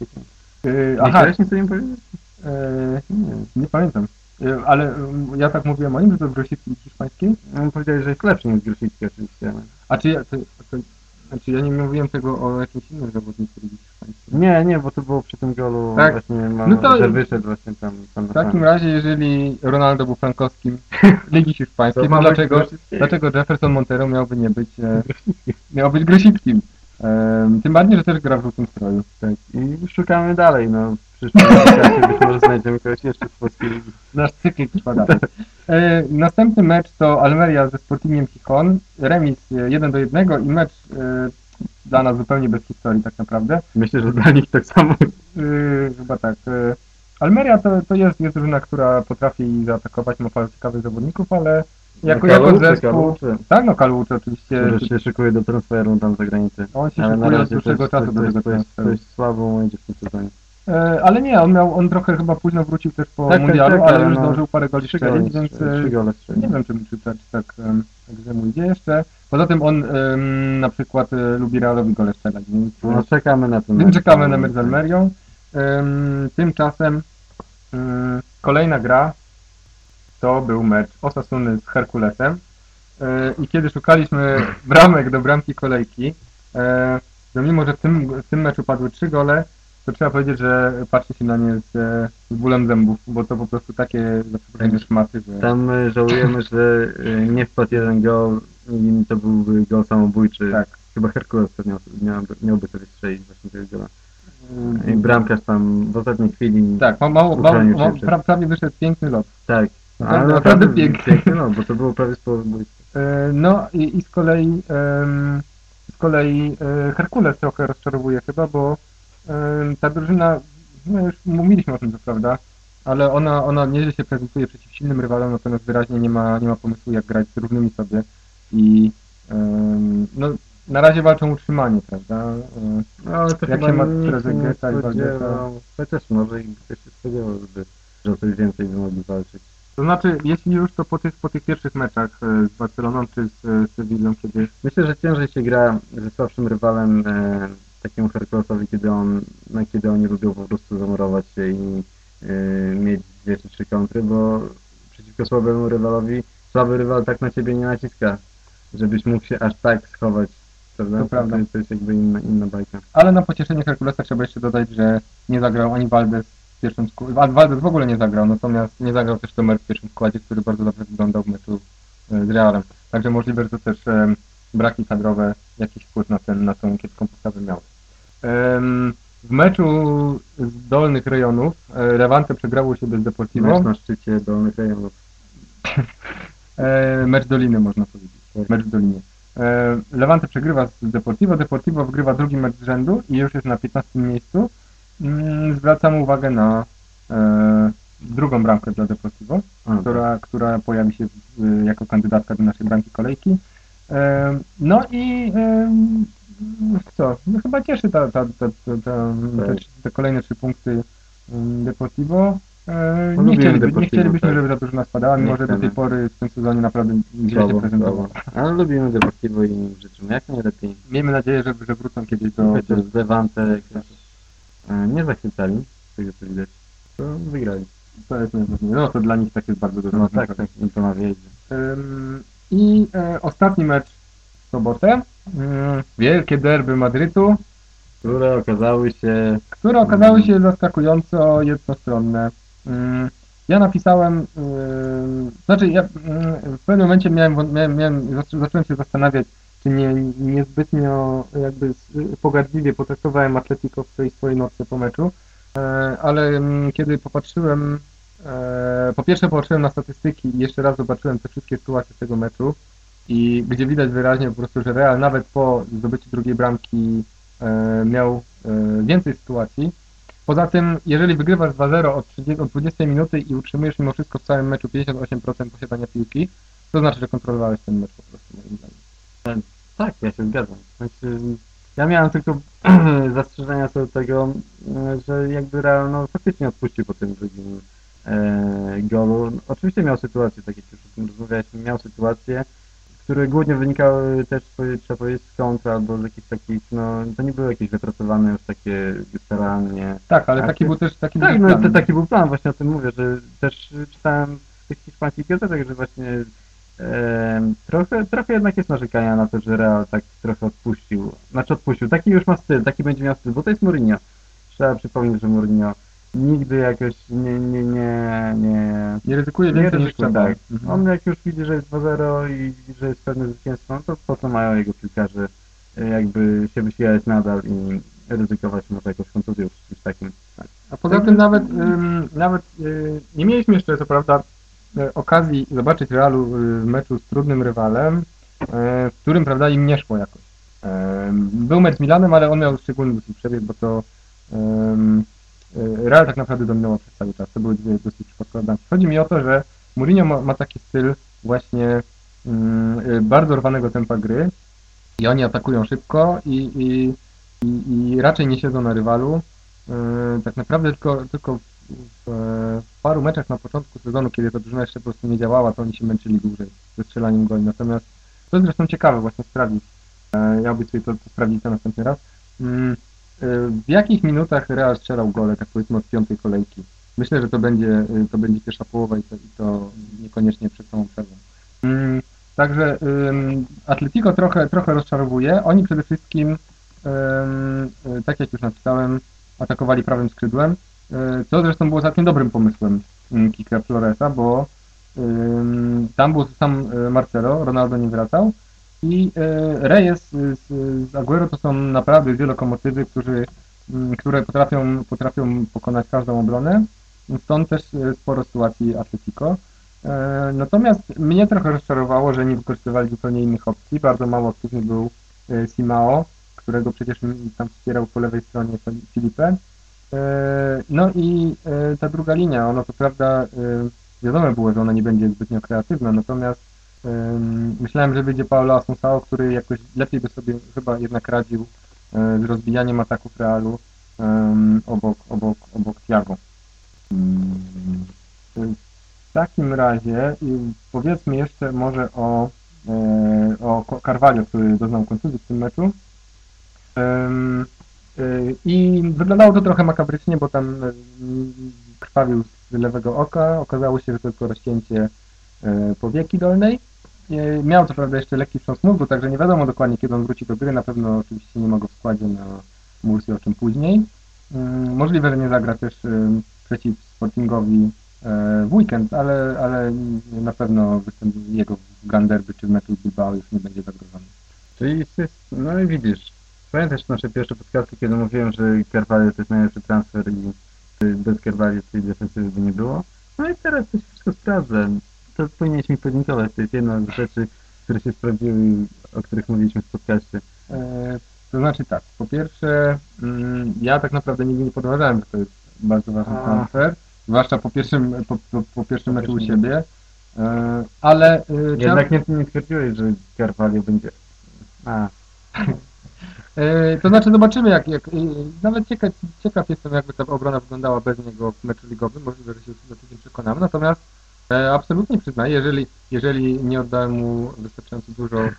E, Nie Aha, chciałeś nic o nim powiedzieć? e, nie, nie pamiętam. E, Ale um, ja tak mówiłem o nim, że to Grosicki hiszpański. On powiedział, że jest lepszy niż Grosicki oczywiście. A czy ja, to, to, znaczy ja nie mówiłem tego o jakimś innym zawodniku Ligi Hiszpańskiej. Nie, nie, bo to było przy tym golu Tak. właśnie, No no to- że wyszedł właśnie tam. tam W takim razie, jeżeli Ronaldo był frankowskim Ligi Hiszpańskiej, To to dlaczego, dlaczego Jefferson Montero miałby nie być, e, miał być Grosickim? Tym bardziej, że też gra w żółtym stroju. Tak. I szukamy dalej, no w przyszłym być może znajdziemy kogoś jeszcze polskiej ligi. Nasz cykl trwa dalej. E, następny mecz to Almeria ze Sportingiem Gijón. Remis e, 1 do 1 i mecz e, dla nas zupełnie bez historii tak naprawdę. Myślę, że dla nich tak samo. E, chyba tak. E, Almeria to, to jest, jest drużyna, która potrafi zaatakować, ma parę ciekawych zawodników, ale jako, jako Kalucze, zespół... Tak, no Kalucze oczywiście. który się szykuje do transferu tam za granicę. On się Ale szykuje od dłuższego czasu do tego transferu. jest słabo idzie w tym sezonie. E, ale nie, on miał, on trochę chyba późno wrócił też po Tak, tak, mundialu, tak, ale już no, zdążył parę goli strzelić, więc e, strzelił. nie wiem, czy, czy, tak, czy tak, tak że mu idzie jeszcze. Poza tym on em, na przykład e, lubi Realowi gole strzelać, więc, No czekamy na ten mecz. czekamy No, na mecz z Almerią. Tymczasem em, kolejna gra to był mecz Osasuny z Herkulesem E, i kiedy szukaliśmy bramek do bramki kolejki, e, to mimo, że w tym, w tym meczu padły trzy gole, to trzeba powiedzieć, że patrzy się na nie z, e, z bólem zębów, bo to po prostu takie za przeproszeniem szmaty, że... Tam żałujemy, że nie wpadł jeden gol i to byłby gol samobójczy. Tak. Chyba Herkules to miał, miałby, miałby sobie strzelić właśnie tego gola. I Mm, bramkarz tam w ostatniej chwili... Tak, ma, mało, mało, mało, prawie wyszedł piękny lot. Tak. Naprawdę- Ale naprawdę piękny. No, bo to było prawie z połowy boiska. E, No i, i z kolei z kolei e, Herkules trochę rozczarowuje chyba, bo ta drużyna, no już mówiliśmy o tym, co prawda, ale ona, ona nieźle się prezentuje przeciw silnym rywalom, natomiast wyraźnie nie ma, nie ma pomysłu jak grać z równymi sobie i no, na razie walczą utrzymanie, prawda? E, No, ale to Jak chyba się ma Valdesa? spodziewał. Chociaż może i ktoś się spodziewał, żeby, że o coś więcej by mogli walczyć. To znaczy, jeśli już, to po tych, po tych pierwszych meczach e, z Barceloną czy z, e, z Sewillą, kiedy Myślę, że ciężej się gra ze słabszym rywalem e, takiemu Herkulesowi, kiedy on, no, kiedy oni lubią po prostu zamurować się i e, mieć dwie czy trzy kontry, bo przeciwko słabemu rywalowi słaby rywal tak na ciebie nie naciska, żebyś mógł się aż tak schować. Prawda? To prawda. To jest jakby inna, inna bajka. Ale na pocieszenie Herkulesa trzeba jeszcze dodać, że nie zagrał ani Valdes pierwszym składzie. W ogóle nie zagrał, natomiast nie zagrał też Tomer w pierwszym składzie, który bardzo dobrze wyglądał w meczu e, z Realem. Także możliwe, że to też braki kadrowe jakiś wpływ na, ten, na tą kiepską postawę miały. W meczu z dolnych rejonów e, Levante przegrało się bez Deportivo. Mecz na szczycie dolnych rejonów. E, mecz Doliny można powiedzieć. Tak. Mecz w Dolinie. E, Levante przegrywa z Deportivo, Deportivo wygrywa drugi mecz z rzędu i już jest na 15 miejscu. Mm, Zwracam uwagę na e, drugą bramkę dla Deportivo, A, która, która pojawi się w, jako kandydatka do naszej bramki kolejki. E, no i e, co? No chyba cieszy ta, ta, ta, ta, ta, te, te kolejne trzy punkty Deportivo. E, No, nie, chcieliby, nie chcielibyśmy, tak. żeby ta drużyna spadała, mimo Nie że do tej pory w tym sezonie naprawdę źle się słabo. Ale lubimy Deportivo i im życzymy jak najlepiej. Miejmy nadzieję, że, że wrócą kiedyś do... Chociaż Levante e, nie zachwycali, z tego co widać. To wygrali. to jest najważniejsze. No to dla nich tak jest bardzo dużo. No tak, tak, im to na wjeździe. Ym, I e, ostatni mecz w sobotę. Ym, wielkie derby Madrytu, Które okazały się które okazały się zaskakująco jednostronne. Ym, ja napisałem, ym, znaczy ja ym, w pewnym momencie miałem, miałem, miałem zaczą- zacząłem się zastanawiać, czy nie, niezbytnio jakby pogardliwie potraktowałem Atletico w tej swojej nocy po meczu, e, ale ym, kiedy popatrzyłem, e, po pierwsze popatrzyłem na statystyki i jeszcze raz zobaczyłem te wszystkie sytuacje z tego meczu i gdzie widać wyraźnie po prostu, że Real nawet po zdobyciu drugiej bramki e, miał więcej sytuacji. Poza tym, jeżeli wygrywasz 2-0 od, 30, od 20 minuty i utrzymujesz mimo wszystko w całym meczu 58% posiadania piłki, to znaczy, że kontrolowałeś ten mecz po prostu moim zdaniem. Tak, ja się zgadzam. Znaczy, ja miałem tylko zastrzeżenia co do tego, e, że jakby Real no, faktycznie odpuścił po tym drugim e, golu. Oczywiście miał sytuację, tak jak już o tym rozmawialiśmy, miał sytuacje, które głównie wynikały też, trzeba powiedzieć, z kontra albo z jakichś takich, no to nie były jakieś wypracowane już takie starannie. Tak, ale taki był też taki Tak, był no plan. taki był plan, właśnie o tym mówię, że też czytałem w tych hiszpańskich gazetach, że właśnie trochę, trochę jednak jest narzekania na to, że Real tak trochę odpuścił. Znaczy odpuścił, taki już ma styl, taki będzie miał styl, bo to jest Mourinho. Trzeba przypomnieć, że Mourinho nigdy jakoś nie, nie, nie, nie, Nie ryzykuje nie więcej niż ryzykuje, trzeba. tak. Mhm. On jak już widzi, że jest 2-0 i że jest pewne zwycięstwo, no to po co mają jego piłkarze e, jakby się wysilać nadal i ryzykować może jakąś kontuzją czy czymś takim. A poza tym nawet, ym, nawet y, nie mieliśmy jeszcze, co prawda, okazji zobaczyć Realu w meczu z trudnym rywalem, y, w którym, prawda, im nie szło jakoś. Ym, Był mecz z Milanem, ale on miał szczególny dosyć przebieg, bo to Real tak naprawdę dominował przez cały czas. To były dwie dosyć przypadkowe. Chodzi mi o to, że Mourinho ma, ma taki styl właśnie y, bardzo rwanego tempa gry i oni atakują szybko i, i, i, i raczej nie siedzą na rywalu. Tak naprawdę tylko, tylko w, paru meczach na początku sezonu, kiedy ta drużyna jeszcze po prostu nie działała, to oni się męczyli dłużej ze strzelaniem goli. Natomiast to jest zresztą ciekawe właśnie sprawdzić. E, Ja obiecuję to, to sprawdzić to następny raz. Mm, e, W jakich minutach Real strzelał gole, tak powiedzmy od piątej kolejki? Myślę, że to będzie, e, to będzie pierwsza połowa i to, i to niekoniecznie przed samą przerwą. Mm, Także Atletico trochę, trochę rozczarowuje. Oni przede wszystkim, tak jak już napisałem, atakowali prawym skrzydłem, co zresztą było całkiem dobrym pomysłem ym, Kika Floresa, bo tam był sam y, Marcelo, Ronaldo nie wracał i y, Reyes z, z Aguero to są naprawdę dwie lokomotywy, którzy, ym, które potrafią, potrafią pokonać każdą obronę. Stąd też sporo sytuacji Atletico. E, Natomiast mnie trochę rozczarowało, że nie wykorzystywali zupełnie innych opcji. Bardzo mało aktywny był e, Simao, którego przecież tam wspierał po lewej stronie Fili- Filipe. E, No i e, ta druga linia, ona to prawda, e, wiadomo było, że ona nie będzie zbytnio kreatywna, natomiast em, myślałem, że wyjdzie Paulo Assunção, który jakoś lepiej by sobie chyba jednak radził e, z rozbijaniem ataków Realu obok, obok, obok Thiago. Mm, W takim razie powiedzmy jeszcze może o, e, o Carvalho, który doznał kontuzji w tym meczu. Y, I wyglądało to trochę makabrycznie, bo tam y, krwawił z lewego oka. Okazało się, że tylko rozcięcie e, powieki dolnej. Miał co prawda jeszcze lekki wstrząs mózgu, także nie wiadomo dokładnie kiedy on wróci do gry. Na pewno oczywiście nie ma go w składzie na Mursi, o czym później. Możliwe, że nie zagra też przeciw Sportingowi w weekend, ale, ale na pewno występ jego w Ganderby czy w meczu Bilbao już nie będzie zagrożony. Czyli no i widzisz, pamiętasz nasze pierwsze podcasty, kiedy mówiłem, że Carvalho to jest najlepszy transfer i bez Carvalho tej defensywy by nie było? No i teraz to się wszystko sprawdza. To powinieneś mi podziękować, to jest jedna z rzeczy, które się sprawdziły i o których mówiliśmy w podcaście. E, To znaczy tak, po pierwsze mm, ja tak naprawdę nigdy nie podważałem, że to jest bardzo ważny A. transfer, zwłaszcza po pierwszym, po, po, po pierwszym meczu u siebie, E, ale trzeba- Jednak nie, nie twierdziłeś, że Carvalho będzie... A, E, to znaczy zobaczymy, jak, jak e, nawet ciekaw, ciekaw jestem, jakby ta obrona wyglądała bez niego w meczu ligowym, możliwe, że się za tydzień przekonamy, natomiast e, absolutnie przyznaję, jeżeli, jeżeli nie oddałem mu wystarczająco dużo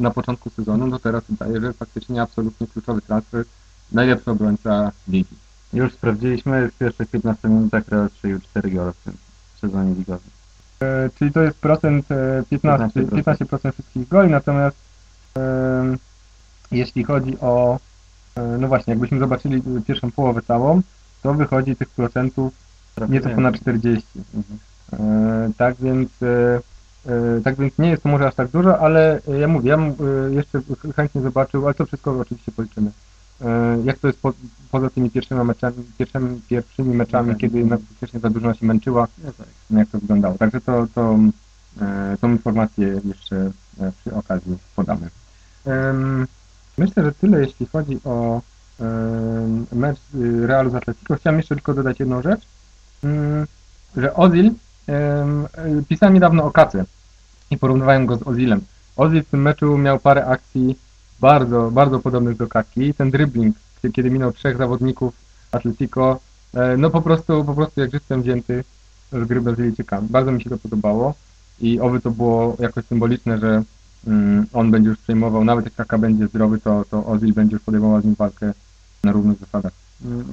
na początku sezonu, to teraz wydaje, że faktycznie absolutnie kluczowy transfer, najlepszy obrońca ligi. Już sprawdziliśmy, w pierwszych 15 minutach Real strzelił 4 gole w tym sezonie ligowym. E, czyli to jest procent e, 15, 15%. 15% wszystkich goli, natomiast em, jeśli chodzi o, e, no właśnie, jakbyśmy zobaczyli pierwszą połowę całą, to wychodzi tych procentów nieco ponad 40. Mhm. E, tak więc e, tak więc nie jest to może aż tak dużo, ale ja mówię, ja jeszcze ch- chętnie zobaczył, ale to wszystko oczywiście policzymy. Jak to jest po, poza tymi pierwszymi meczami, pierwszymi, pierwszymi meczami, kiedy na, faktycznie ta drużyna się męczyła, tak. jak to wyglądało. Także to, to, tą informację jeszcze przy okazji podamy. Myślę, że tyle jeśli chodzi o mecz y, Realu z Atletico. Chciałem jeszcze tylko dodać jedną rzecz, mm, że Ozil, y, pisałem niedawno o Kace i porównywałem go z Ozilem. Ozil w tym meczu miał parę akcji bardzo, bardzo podobnych do Kaki. Ten dribbling, kiedy- minął trzech zawodników Atletico, e, no po prostu, po prostu jak żywcem wzięty z gry Brazylijczyka. Bardzo mi się to podobało i oby to było jakoś symboliczne, że on będzie już przejmował, nawet jak Kaka będzie zdrowy, to, to Ozil będzie już podejmował z nim walkę na równych zasadach.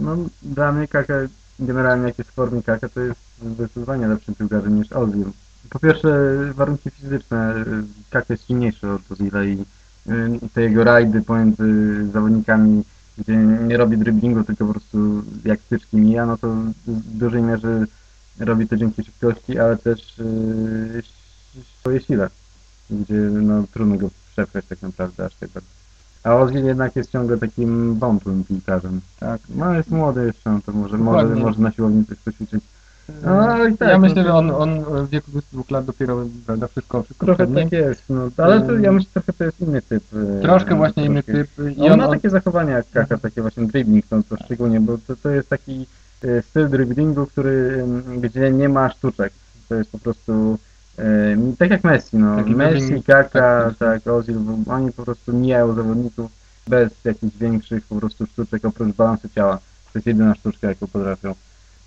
No dla mnie Kaka, generalnie jak jest w formie Kaka, to jest zdecydowanie lepszym piłkarzem niż Ozil. Po pierwsze warunki fizyczne, Kaka jest silniejszy od Ozila i y, te jego rajdy pomiędzy zawodnikami, gdzie nie robi driblingu, tylko po prostu jak styczki mija, no to w dużej mierze robi to dzięki szybkości, ale też yy, swoje sile, gdzie no trudno go przepchać tak naprawdę aż tak bardzo. A Ozil jednak jest ciągle takim wątłym piłkarzem. Tak, no jest młody jeszcze, no to może, może, Dokładnie. może na siłowni coś poćwiczyć. No i tak, ja no myślę, to- że on, on w wieku 22 lat dopiero prawda, wszystko, wszystko Trochę przed nim. tak jest, no, ale to, ja myślę, że trochę to jest inny typ. e, Troszkę właśnie inny troszkę. typ. I on, on, ma takie zachowania jak Kaka, takie właśnie dribbling, to, to szczególnie, bo to, to jest taki e, styl dribblingu, który, m, gdzie nie ma sztuczek. To jest po prostu tak jak Messi, no. Taki Messi, Kaka, taktyczny. tak, Ozil, bo oni po prostu mijają zawodników bez jakichś większych po prostu sztuczek oprócz balansu ciała. To jest jedyna sztuczka, jaką potrafią.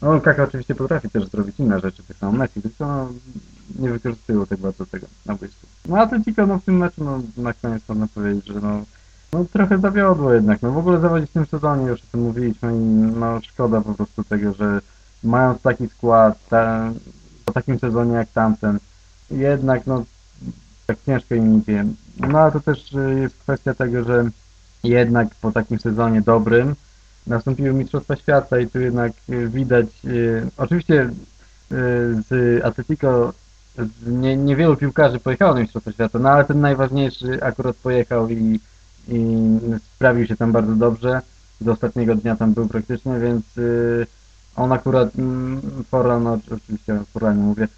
No, Kaka oczywiście potrafi też zrobić inne rzeczy, tak samo Messi, tylko no, nie wykorzystują tak bardzo tego na boisku. No Atletico no, w tym meczu, no, na koniec można powiedzieć, że no, no trochę zawiodło jednak. No w ogóle zawodzić w tym sezonie, już o tym mówiliśmy i no szkoda po prostu tego, że mając taki skład, ta, po takim sezonie jak tamten, jednak no tak ciężko im idzie. No ale to też y, jest kwestia tego, że jednak po takim sezonie dobrym nastąpiły Mistrzostwa Świata i tu jednak y, widać, y, oczywiście z Atletico nie, niewielu piłkarzy pojechało na Mistrzostwa Świata, no ale ten najważniejszy akurat pojechał i, i sprawił się tam bardzo dobrze. Do ostatniego dnia tam był praktycznie, więc on akurat, mm, Forlan, no, oczywiście o Forlanie mówię,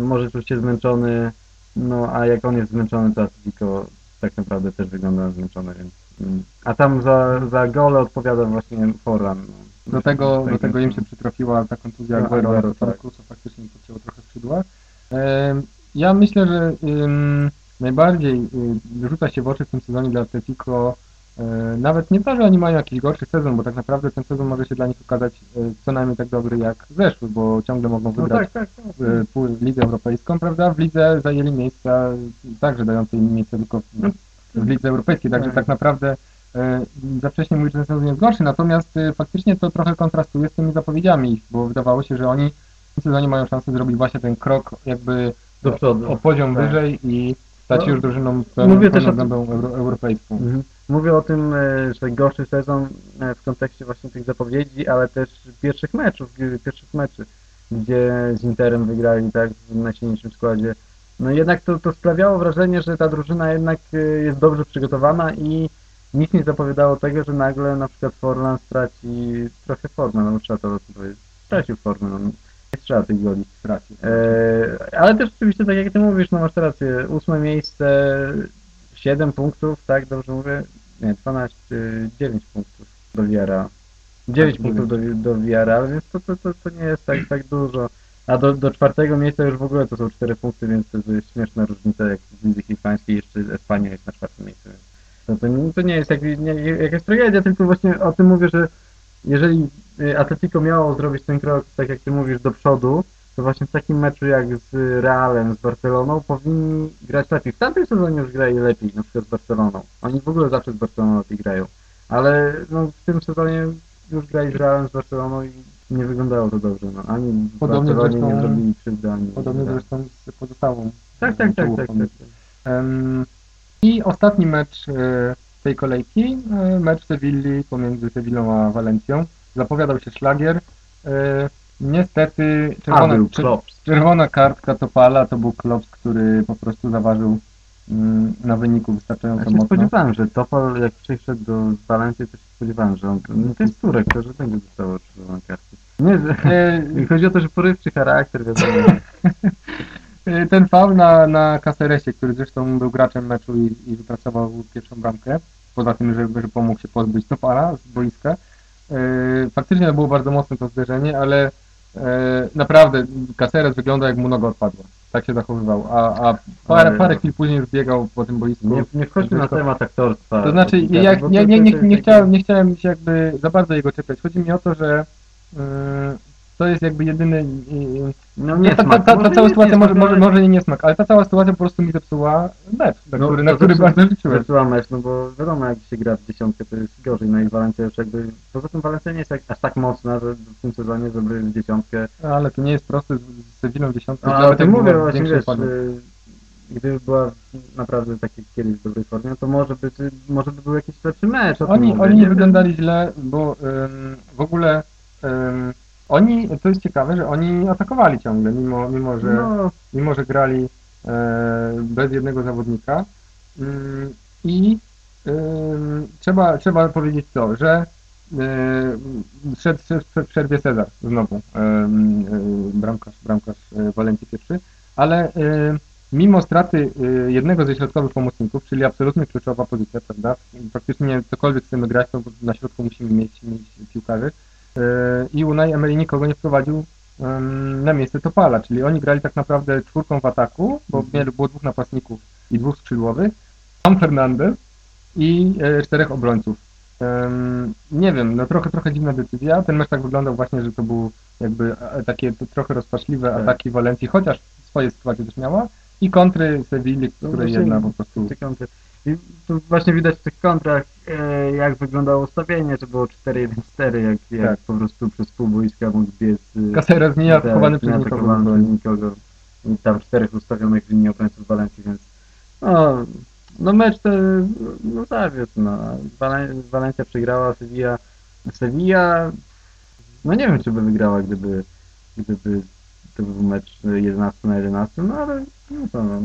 może czuć się zmęczony, no a jak on jest zmęczony, to Atletico tak naprawdę też wygląda zmęczony, więc mm. a tam za, za gole odpowiada właśnie Forlan. No. do tego, Tak, do tego im tak. się przytrafiła ta kontuzja No, Aguero na początku, co faktycznie podcięło trochę skrzydła. Em, Ja myślę, że najbardziej y, rzuca się w oczy w tym sezonie dla Atletico nawet nie to, że oni mają jakiś gorszy sezon, bo tak naprawdę ten sezon może się dla nich okazać y, co najmniej tak dobry jak zeszły, bo ciągle mogą No wygrać tak, tak, tak. y, pół- Ligę Europejską, prawda? W lidze zajęli miejsca, także dające im miejsce tylko w, w Lidze Europejskiej, także Tak. tak naprawdę e, za wcześnie mówić, że ten sezon jest gorszy, natomiast e, faktycznie to trochę kontrastuje z tymi zapowiedziami ich, bo wydawało się, że oni w tym sezonie mają szansę zrobić właśnie ten krok jakby Do przodu. o poziom Tak. wyżej i stać No, już drużyną pełną, mówię też pełną o gębą euro, europejską. Mhm. Mówię o tym, e, że gorszy sezon e, w kontekście właśnie tych zapowiedzi, ale też pierwszych meczów, pierwszych meczy, gdzie z Interem wygrali tak w najsilniejszym składzie. No jednak to, to sprawiało wrażenie, że ta drużyna jednak e, jest dobrze przygotowana i nic nie zapowiadało tego, że nagle na przykład Forlan straci trochę formę, no trzeba to powiedzieć. Stracił formę, no nie strzela tych goli. Racji. E, ale też oczywiście, tak jak ty mówisz, no masz rację, ósme miejsce, 7 punktów, tak, dobrze mówię? Nie, 12, 9 punktów do Wiara. 9 Tak, punktów do, do Wiara, więc to, to, to, to nie jest tak, tak dużo. A do, do czwartego miejsca już w ogóle to są 4 punkty, więc to jest śmieszna różnica, jak w lidze hiszpańskiej jeszcze Espania jest na czwartym miejscu. To, to, nie, to nie jest jak, nie, jakaś tragedia, tylko właśnie o tym mówię, że jeżeli y, Atletico miało zrobić ten krok, tak jak ty mówisz, do przodu, to właśnie w takim meczu jak z Realem, z Barceloną powinni grać lepiej. W tamtym sezonie już grali lepiej, na przykład z Barceloną. Oni w ogóle zawsze z Barceloną lepiej grają. Ale no, w tym sezonie już grali z Realem, z Barceloną i nie wyglądało to dobrze. No. Ani Podobnie zresztą- nie zrobili krzywdy, ani Podobnie Realu. zresztą z pozostałą Tak, tak, tak, tak, tak. Em, I ostatni mecz e, tej kolejki, e, mecz Sewilli pomiędzy Sewillą a Walencją. Zapowiadał się szlagier. E, Niestety A, czerwona, był czer- Klopp. czerwona kartka Topala to był Klopp, który po prostu zaważył mm, na wyniku Ja wystarczająco się mocno. spodziewałem, że Topol jak przyszedł do Walencji, to się spodziewałem, że on, no to jest Turek, to że będzie dostało czerwoną kartkę. Nie, że, E, chodzi o to, że porywczy charakter, wiadomo. E, Ten faul na, na Caceresie, który zresztą był graczem meczu i, i wypracował pierwszą bramkę, poza tym, że, że pomógł się pozbyć Topala z boiska. E, Faktycznie to było bardzo mocne to zderzenie, ale naprawdę Caceres wygląda jak mu noga odpadła. Tak się zachowywał, a, a parę, Ale- parę chwil później już biegał po tym boisku. Nie, nie wchodźmy na temat aktorstwa. To znaczy, Bo ja, to- nie, nie, nie, nie, chciałem, nie chciałem się jakby za bardzo jego czepiać. Chodzi mi o to, że mm, to jest jakby jedyny... No nie, ta, ta, ta, ta Może cała sytuacja może, może, może nie niesmak, ale ta cała sytuacja po prostu mi zepsuła mecz, na No, który, to na który bardzo liczyłem. Zepsuła mecz, no bo wiadomo, jak się gra w dziesiątkę, to jest gorzej. No i Walencja już jakby... Poza tym Walencja nie jest aż tak mocna że w tym sezonie, żeby w dziesiątkę... Ale to nie jest proste z, Sewillą dziesiątką. No, ale ty jak mówię właśnie, wiesz, y, gdyby była naprawdę tak jak kiedyś w dobrej formie, to może by, może by był jakiś lepszy mecz. Oni, oni nie wyglądali źle, bo ym, w ogóle ym, oni, to jest ciekawe, że oni atakowali ciągle, mimo, mimo że No, mimo że grali e, bez jednego zawodnika. Ym, I trzeba, trzeba powiedzieć to, że y, wszedł w przerwie Cezar znowu, y, bramkarz, bramkarz y, Walencji pierwszy, ale y, mimo straty jednego ze środkowych pomocników, czyli absolutnie kluczowa pozycja, prawda? Praktycznie cokolwiek chcemy grać, to na środku musimy mieć, mieć piłkarzy. Y, I Unai Emery nikogo nie wprowadził na miejsce Topala, czyli oni grali tak naprawdę czwórką w ataku, bo mieli było dwóch napastników i dwóch skrzydłowych, Sam Fernandez i e, czterech obrońców. Nie wiem, no trochę, trochę dziwna decyzja. Ten mecz tak wyglądał właśnie, że to był jakby e, takie trochę rozpaczliwe Tak. ataki Walencji, chociaż swoje sytuacje też miała i kontry Sewilli, No właśnie, jedna po prostu... te kontry. I tu właśnie widać w tych kontrach, e, jak wyglądało ustawienie, że było 4-1-4, jak, jak Tak. po prostu przez pół boiska mógł biec... y, Kaseres nie tak, atakowany przez nikogo. nikogo. I tam czterech ustawionych w linii obrońców Walencji, więc no, no mecz to no zawiódł, no. Walen- Walencja przegrała, Sevilla, Sevilla no nie wiem, czy by wygrała, gdyby, gdyby to był mecz 11 na 11, no ale no to no.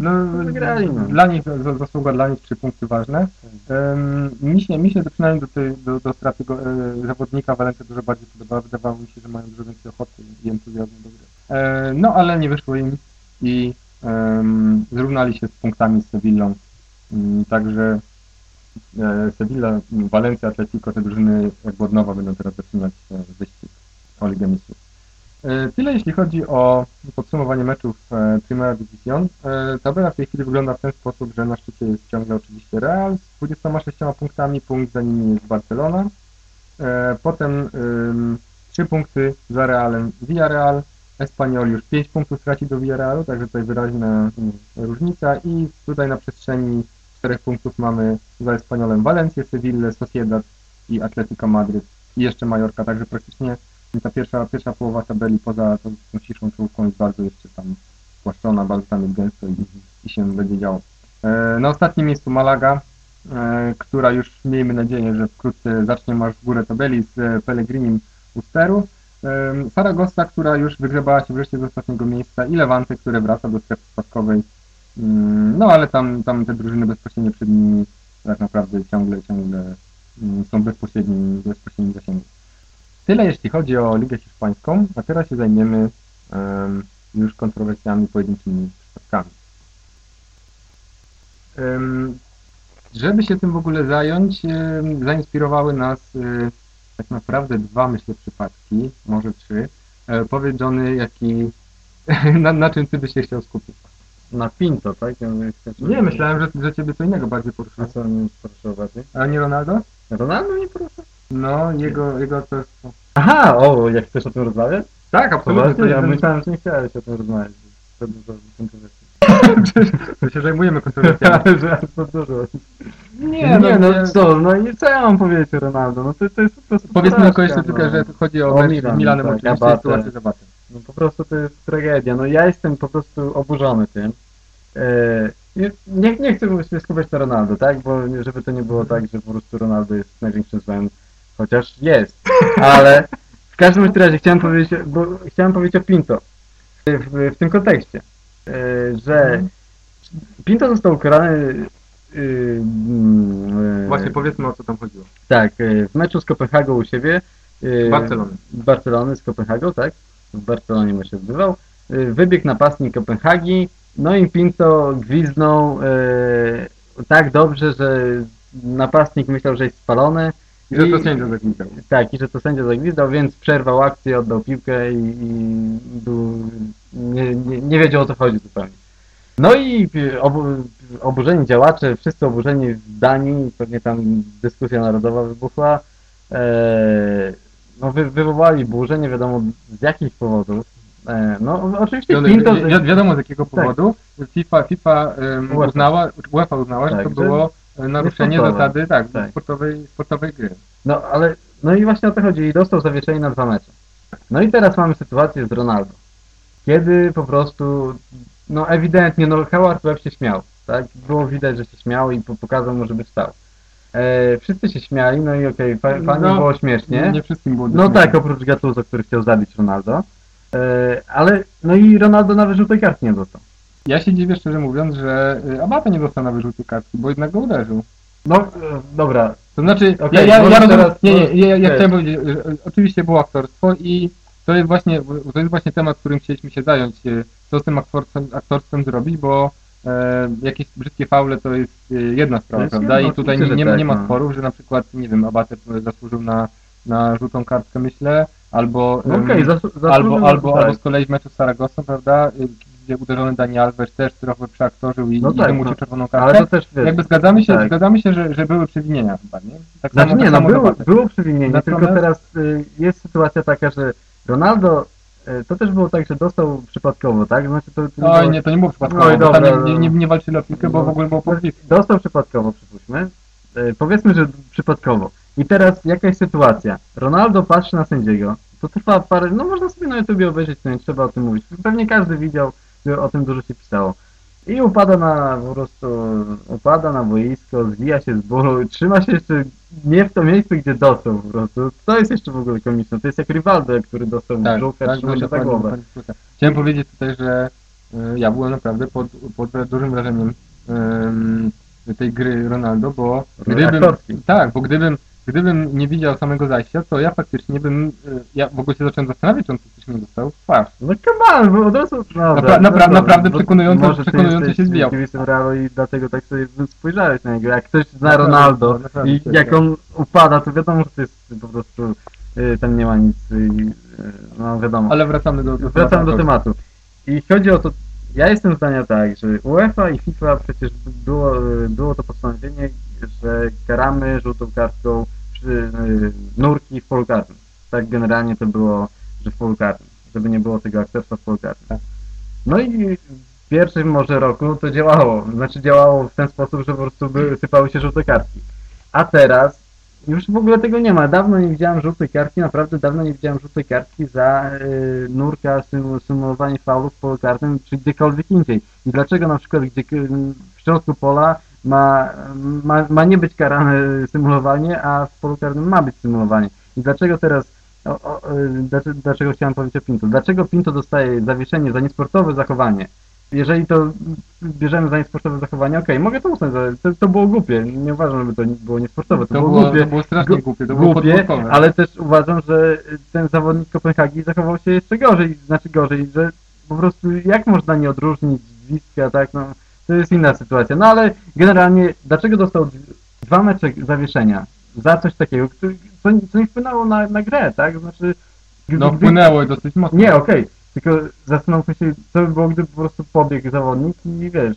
No, Wygrali, no. Dla nich, za- zasługa dla nich trzy punkty ważne. Um, mi, się, mi się przynajmniej do, tej, do, do straty go, e, zawodnika Walencja dużo bardziej podobała. Wydawało mi się, że mają dużo więcej ochoty i entuzjazmu do gry. E, no ale nie wyszło im i em, zrównali się z punktami z Sewillą. Mm, także e, Sevilla, Walencja, Atletico, te drużyny jakby od nowa będą teraz zaczynać e, wyścig o Ligę Mistrzów. E, Tyle jeśli chodzi o podsumowanie meczów e, Primera Division. E, Tabela w tej chwili wygląda w ten sposób, że na szczycie jest ciągle oczywiście Real z 26 punktami, punkt za nimi jest Barcelona. Potem ym, 3 punkty za Realem Villarreal, Espanyol już 5 punktów traci do Villarrealu, także tutaj wyraźna mm, różnica i tutaj na przestrzeni 4 punktów mamy za Espanyolem Valencję, Seville, Sociedad i Atletico Madryt i jeszcze Majorka, także praktycznie ta pierwsza, pierwsza połowa tabeli poza tą, tą ciszą czołówką jest bardzo jeszcze tam spłaszczona, bardzo tam jest gęsto i, i się będzie działo. E, na ostatnim miejscu Malaga, e, która już miejmy nadzieję, że wkrótce zacznie marsz w górę tabeli z e, Pellegrinim u steru. E, Saragossa, która już wygrzebała się wreszcie z ostatniego miejsca i Levante, które wraca do strefy spadkowej. Mm, No ale tam, tam te drużyny bezpośrednio przed nimi tak naprawdę ciągle, ciągle mm, są bezpośrednim, bezpośrednim zasięgu. Tyle jeśli chodzi o Ligę Hiszpańską, a teraz się zajmiemy em, już kontrowersjami pojedynczymi przypadkami. Em, żeby się tym w ogóle zająć, em, zainspirowały nas e, tak naprawdę dwa, myślę, przypadki, może trzy. E, Powiedz Johnny, jaki, na, na czym ty byś się chciał skupić? na Pinto, tak? Ja mówię, Nie, myślałem, że, że ciebie co innego bardziej A poruszyło. co mnie poruszyło bardziej? A nie Ronaldo? Ronaldo mnie poruszył? No, jego, jego aktorstwo. Aha, o, jak chcesz o tym rozmawiać? Tak, absolutnie. Ja myślałem, że nie chciałeś o tym rozmawiać. To dużo kontrowersji. My się zajmujemy kontrowersjami. Że aż to dużo. Nie, nie, no nie. co, no i co ja mam powiedzieć o Ronaldo? No to, to jest po prostu Powiedzmy tylko jeszcze no. tylko, że chodzi o, O Milan, z Milanem tak, oczywiście Abate. sytuację z. No po prostu to jest tragedia. No ja jestem po prostu oburzony tym. E, nie- nie, chcę się skupiać na Ronaldo, tak? Bo żeby to nie było tak, że po prostu Ronaldo jest największym złem, chociaż jest. Ale w każdym razie chciałem powiedzieć, bo chciałem powiedzieć o Pinto w, w tym kontekście, e, że Pinto został ukarany y, e, Właśnie powiedzmy o co tam chodziło. tak, e, w meczu z Kopenhagą u siebie. e, Barcelony. Barcelony z Kopenhagą, tak? W Barcelonie mecz się odbywał. Wybiegł napastnik Kopenhagi, no i Pinto gwizdnął e, tak dobrze, że napastnik myślał, że jest spalony. I że to sędzia zagwizdał. Tak, i że to sędzia zagwizdał, więc przerwał akcję, oddał piłkę i, i był, nie, nie, nie wiedział o co chodzi zupełnie. No i obu, oburzeni działacze, wszyscy oburzeni w Danii, pewnie tam dyskusja narodowa wybuchła, e, no wy, wywołali burzę, nie wiadomo z jakich powodów. E, no oczywiście Wi- Pinto... wi- wiadomo z jakiego Tak. powodu. FIFA, FIFA um, uznała, UEFA uznała, że Tak, to że było e, naruszenie niesportowe. zasady tak, Tak. Sportowej, sportowej gry. No ale, no i właśnie o to chodzi. I dostał zawieszenie na dwa mecze. No i teraz mamy sytuację z Ronaldo. Kiedy po prostu, no ewidentnie, no Howard Webb się śmiał, tak? Było widać, że się śmiał i po- pokazał mu, żeby wstał. E, wszyscy się śmiali, no i okej, fa fajnie No, było śmiesznie. Nie wszystkim było No tak, oprócz Gattuso, który chciał zabić Ronaldo. E, ale, no i Ronaldo nawet żółtej kartki nie dostał. Ja się dziwię szczerze mówiąc, że y, Abata nie dostał nawet żółtej kartki, bo jednak go uderzył. No, e, dobra, To znaczy, Okej, ja, ja, ja rozumiem, teraz- nie, nie, ja, ja Wiesz. chciałem powiedzieć, że oczywiście było aktorstwo i to jest właśnie, to jest właśnie temat, którym chcieliśmy się zająć, co z tym aktorstwem, aktorstwem zrobić, bo e, jakieś brzydkie faule to jest jedna sprawa, jest prawda? jedno, I tutaj nie, nie, ma- tak, nie ma no. sporów, że na przykład, nie wiem, Abate zasłużył na, na żółtą kartkę, myślę, albo no okej, zasłu- albo, na- albo, tak. albo z kolei w meczu z Saragossą, prawda, y, gdzie uderzony Dani Alves też trochę przeaktorzył i, No i tak, wymusił no. czerwoną kartkę. Ale to też wiesz, Jakby zgadzamy się, tak. zgadzamy się że, że były przewinienia chyba, nie? Tak Znaczy nie, tak no było, Zapata. było przewinienie, Natomiast- tylko teraz y, jest sytuacja taka, że Ronaldo, y, to też było tak, że dostał przypadkowo, tak? Znaczy to, to nie Oj, było- nie, to nie było przypadkowo, Oj, dobra, tam nie, no. nie, nie walczyli o piłkę, bo w ogóle było po Dostał przypadkowo, przypuśćmy. Y, powiedzmy, że przypadkowo. I teraz jakaś sytuacja. Ronaldo patrzy na sędziego, to trwa parę, no można sobie na YouTubie obejrzeć, to nie trzeba o tym mówić. Pewnie każdy widział, o tym dużo się pisało. I upada na, po prostu, upada na boisko, zwija się z bólu, trzyma się jeszcze nie w to miejsce, gdzie dostał po prostu. To jest jeszcze w ogóle komiczne. To jest jak Rivaldo, który dostał Tak, brzuchę, tak, trzyma się za głowę. Chciałem powiedzieć tutaj, że y, ja byłem naprawdę pod, pod dużym wrażeniem tej gry Ronaldo, bo gdybym, tak, bo gdybym, gdybym nie widział samego zajścia, to ja faktycznie bym, y, ja w ogóle się zacząłem zastanawiać, czy on faktycznie nie dostał w twarz. No come on, bo od razu... Dobra, Napra- napra- no, naprawdę przekonująco- może przekonująco jesteś się zbijał. kibicem Realu i dlatego tak sobie spojrzałeś na niego. Jak ktoś zna Ronaldo naprawdę, i jak on upada, to wiadomo, że to jest po prostu... y, Tam nie ma nic, y, no wiadomo. Ale wracamy do, do Wracam do tematu. tematu. I chodzi o to, ja jestem zdania tak, że UEFA i FIFA przecież było, było to postanowienie, że karamy żółtą kartką przy y, nurki w polu. Tak generalnie to było, że w polu żeby nie było tego aktorstwa w polu. No i w pierwszym może roku to działało, znaczy działało w ten sposób, że po prostu by, sypały się żółte kartki. A teraz już w ogóle tego nie ma. Dawno nie widziałem żółtej kartki, naprawdę dawno nie widziałem żółtej kartki za y, nurka, sym, symulowanie faulów w polu czy gdziekolwiek indziej. I dlaczego na przykład gdzie, w środku pola ma, ma, ma nie być karane symulowanie, a w polu karnym ma być symulowanie. I dlaczego teraz, o, o, y, dlaczego, dlaczego chciałem powiedzieć o Pinto? Dlaczego Pinto dostaje zawieszenie za niesportowe zachowanie? Jeżeli to bierzemy za niesportowe zachowanie, okej, mogę to uznać, to, to było głupie. Nie uważam, żeby to było niesportowe, to, To było było, głupie to było strasznie głupie, to było głupie, ale też uważam, że ten zawodnik Kopenhagi zachował się jeszcze gorzej, znaczy gorzej, że po prostu jak można nie odróżnić gwizdka, tak, no to jest inna sytuacja. No ale generalnie, dlaczego dostał dwa mecze zawieszenia za coś takiego, który- co, co nie wpłynęło na, na grę, tak, znaczy No gdy- wpłynęło dosyć mocno. nie, okej. Tylko zastanówmy się, co by było, gdyby po prostu pobiegł zawodnik i wiesz, y,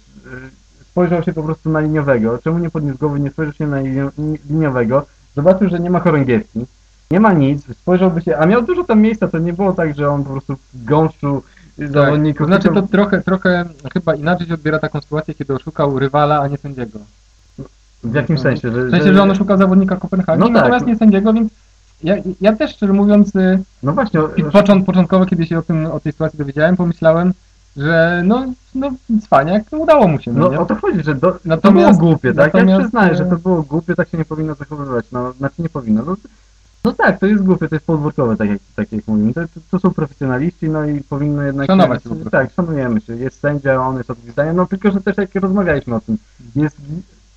spojrzał się po prostu na liniowego, czemu nie podniósł głowy, nie spojrzał się na linio- liniowego, zobaczył, że nie ma chorągiewki, nie ma nic, spojrzałby się, a miał dużo tam miejsca, to nie było tak, że on po prostu w y, zawodników... To znaczy to trochę, trochę chyba inaczej się odbiera taką sytuację, kiedy oszukał rywala, a nie sędziego. W jakim sensie? Że, W sensie, że on oszukał zawodnika Kopenhagi, No tak. natomiast nie sędziego, więc ja, ja też szczerze mówiąc, y, No właśnie, począt, początkowo, kiedy się o, tym, o tej sytuacji dowiedziałem, pomyślałem, że no, no cwaniak, no, udało mu się. No, No o to chodzi, że do, to było głupie, tak? Ja przyznaję, że e, to było głupie, tak się nie powinno zachowywać. No, znaczy nie powinno. No, no tak, to jest głupie, to jest podwórkowe, tak jak, tak jak mówimy. To, to, są profesjonaliści, no i powinno jednak... Szanować się. Tak, szanujemy się. Jest sędzia, on jest od gwizdania, no tylko, że też jak rozmawialiśmy o tym, jest,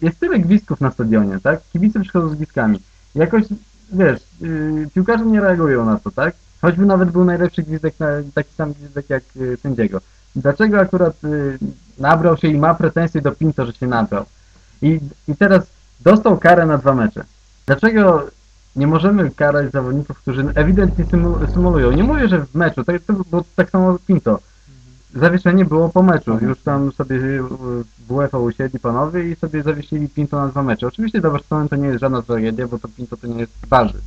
jest tyle gwizdków na stadionie, tak? Kibice przychodzą z gwizdkami. Jakoś, wiesz, yy, piłkarze nie reagują na to, tak? Choćby nawet był najlepszy gwizdek, na, taki sam gwizdek jak yy, sędziego. Dlaczego akurat y, nabrał się i ma pretensje do Pinto, że się nabrał? I, I teraz dostał karę na dwa mecze. Dlaczego nie możemy karać zawodników, którzy ewidentnie symu- symulują? Nie mówię, że w meczu, tak, bo tak samo Pinto. Zawieszenie było po meczu. Już tam sobie w UEFA usiedli panowie i sobie zawiesili Pinto na dwa mecze. Oczywiście dla Barcelony to nie jest żadna tragedia, bo to Pinto to nie jest waży.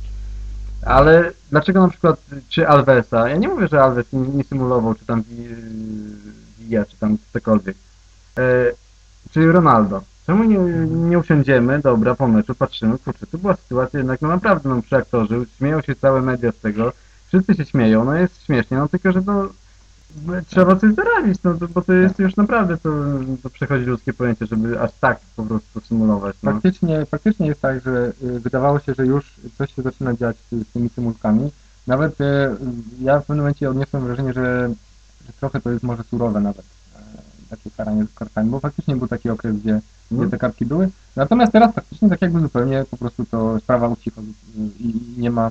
Ale dlaczego na przykład czy Alvesa, ja nie mówię, że Alves nie, nie symulował, czy tam Wi- Villa, czy tam cokolwiek, e, czy Ronaldo. Czemu nie, nie usiądziemy, dobra, po meczu, patrzymy, kurczę, tu była sytuacja jednak, no naprawdę, no przy aktorze, śmieją się całe media z tego, wszyscy się śmieją, no jest śmiesznie, no tylko, że to trzeba coś zarabić, no to- bo to jest już naprawdę, to, to przechodzi ludzkie pojęcie, żeby aż tak po prostu symulować, no. Faktycznie, faktycznie jest tak, że y, wydawało się, że już coś się zaczyna dziać z, tymi symulkami. Nawet y, ja w pewnym momencie odniosłem wrażenie, że, że trochę to jest może surowe nawet takie karanie kartami, bo faktycznie był taki okres, gdzie, No. gdzie te kartki były. Natomiast teraz faktycznie tak jakby zupełnie po prostu to sprawa ucicha y, i, i nie ma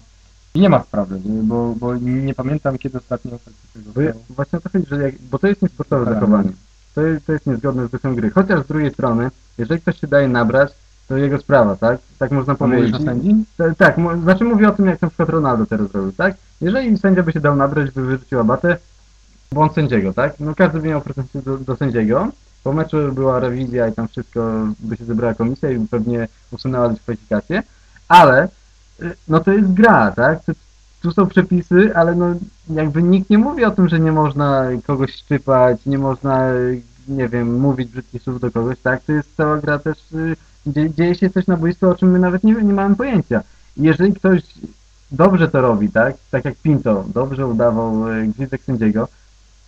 i nie ma sprawy, bo, bo nie pamiętam kiedy ostatnio Bo ja, właśnie o to chodzi, że jak, bo to jest niesportowe Tak. zachowanie. To, jest- to jest niezgodne z duchem gry. Chociaż z drugiej strony, jeżeli ktoś się daje nabrać, to jego sprawa, tak? Tak można powiedzieć. Tak, mo- znaczy mówię o tym, jak na przykład Ronaldo teraz zrobił, tak? Jeżeli sędzia by się dał nabrać, by wyrzucił abatę, błąd sędziego, tak? No każdy by miał pretensje do, do sędziego. Po meczu była rewizja i tam wszystko by się zebrała komisja i pewnie usunęła dyskwalifikację, ale y, no to jest gra, tak? Tu, są przepisy, ale no jakby nikt nie mówi o tym, że nie można kogoś szczypać, nie można, y, nie wiem, mówić brzydkich słów do kogoś, tak? To jest cała gra też, y, dzie, dzieje się coś na boisku, o czym my nawet nie, nie mamy pojęcia. Jeżeli ktoś dobrze to robi, tak? Tak jak Pinto dobrze udawał gwizdek sędziego,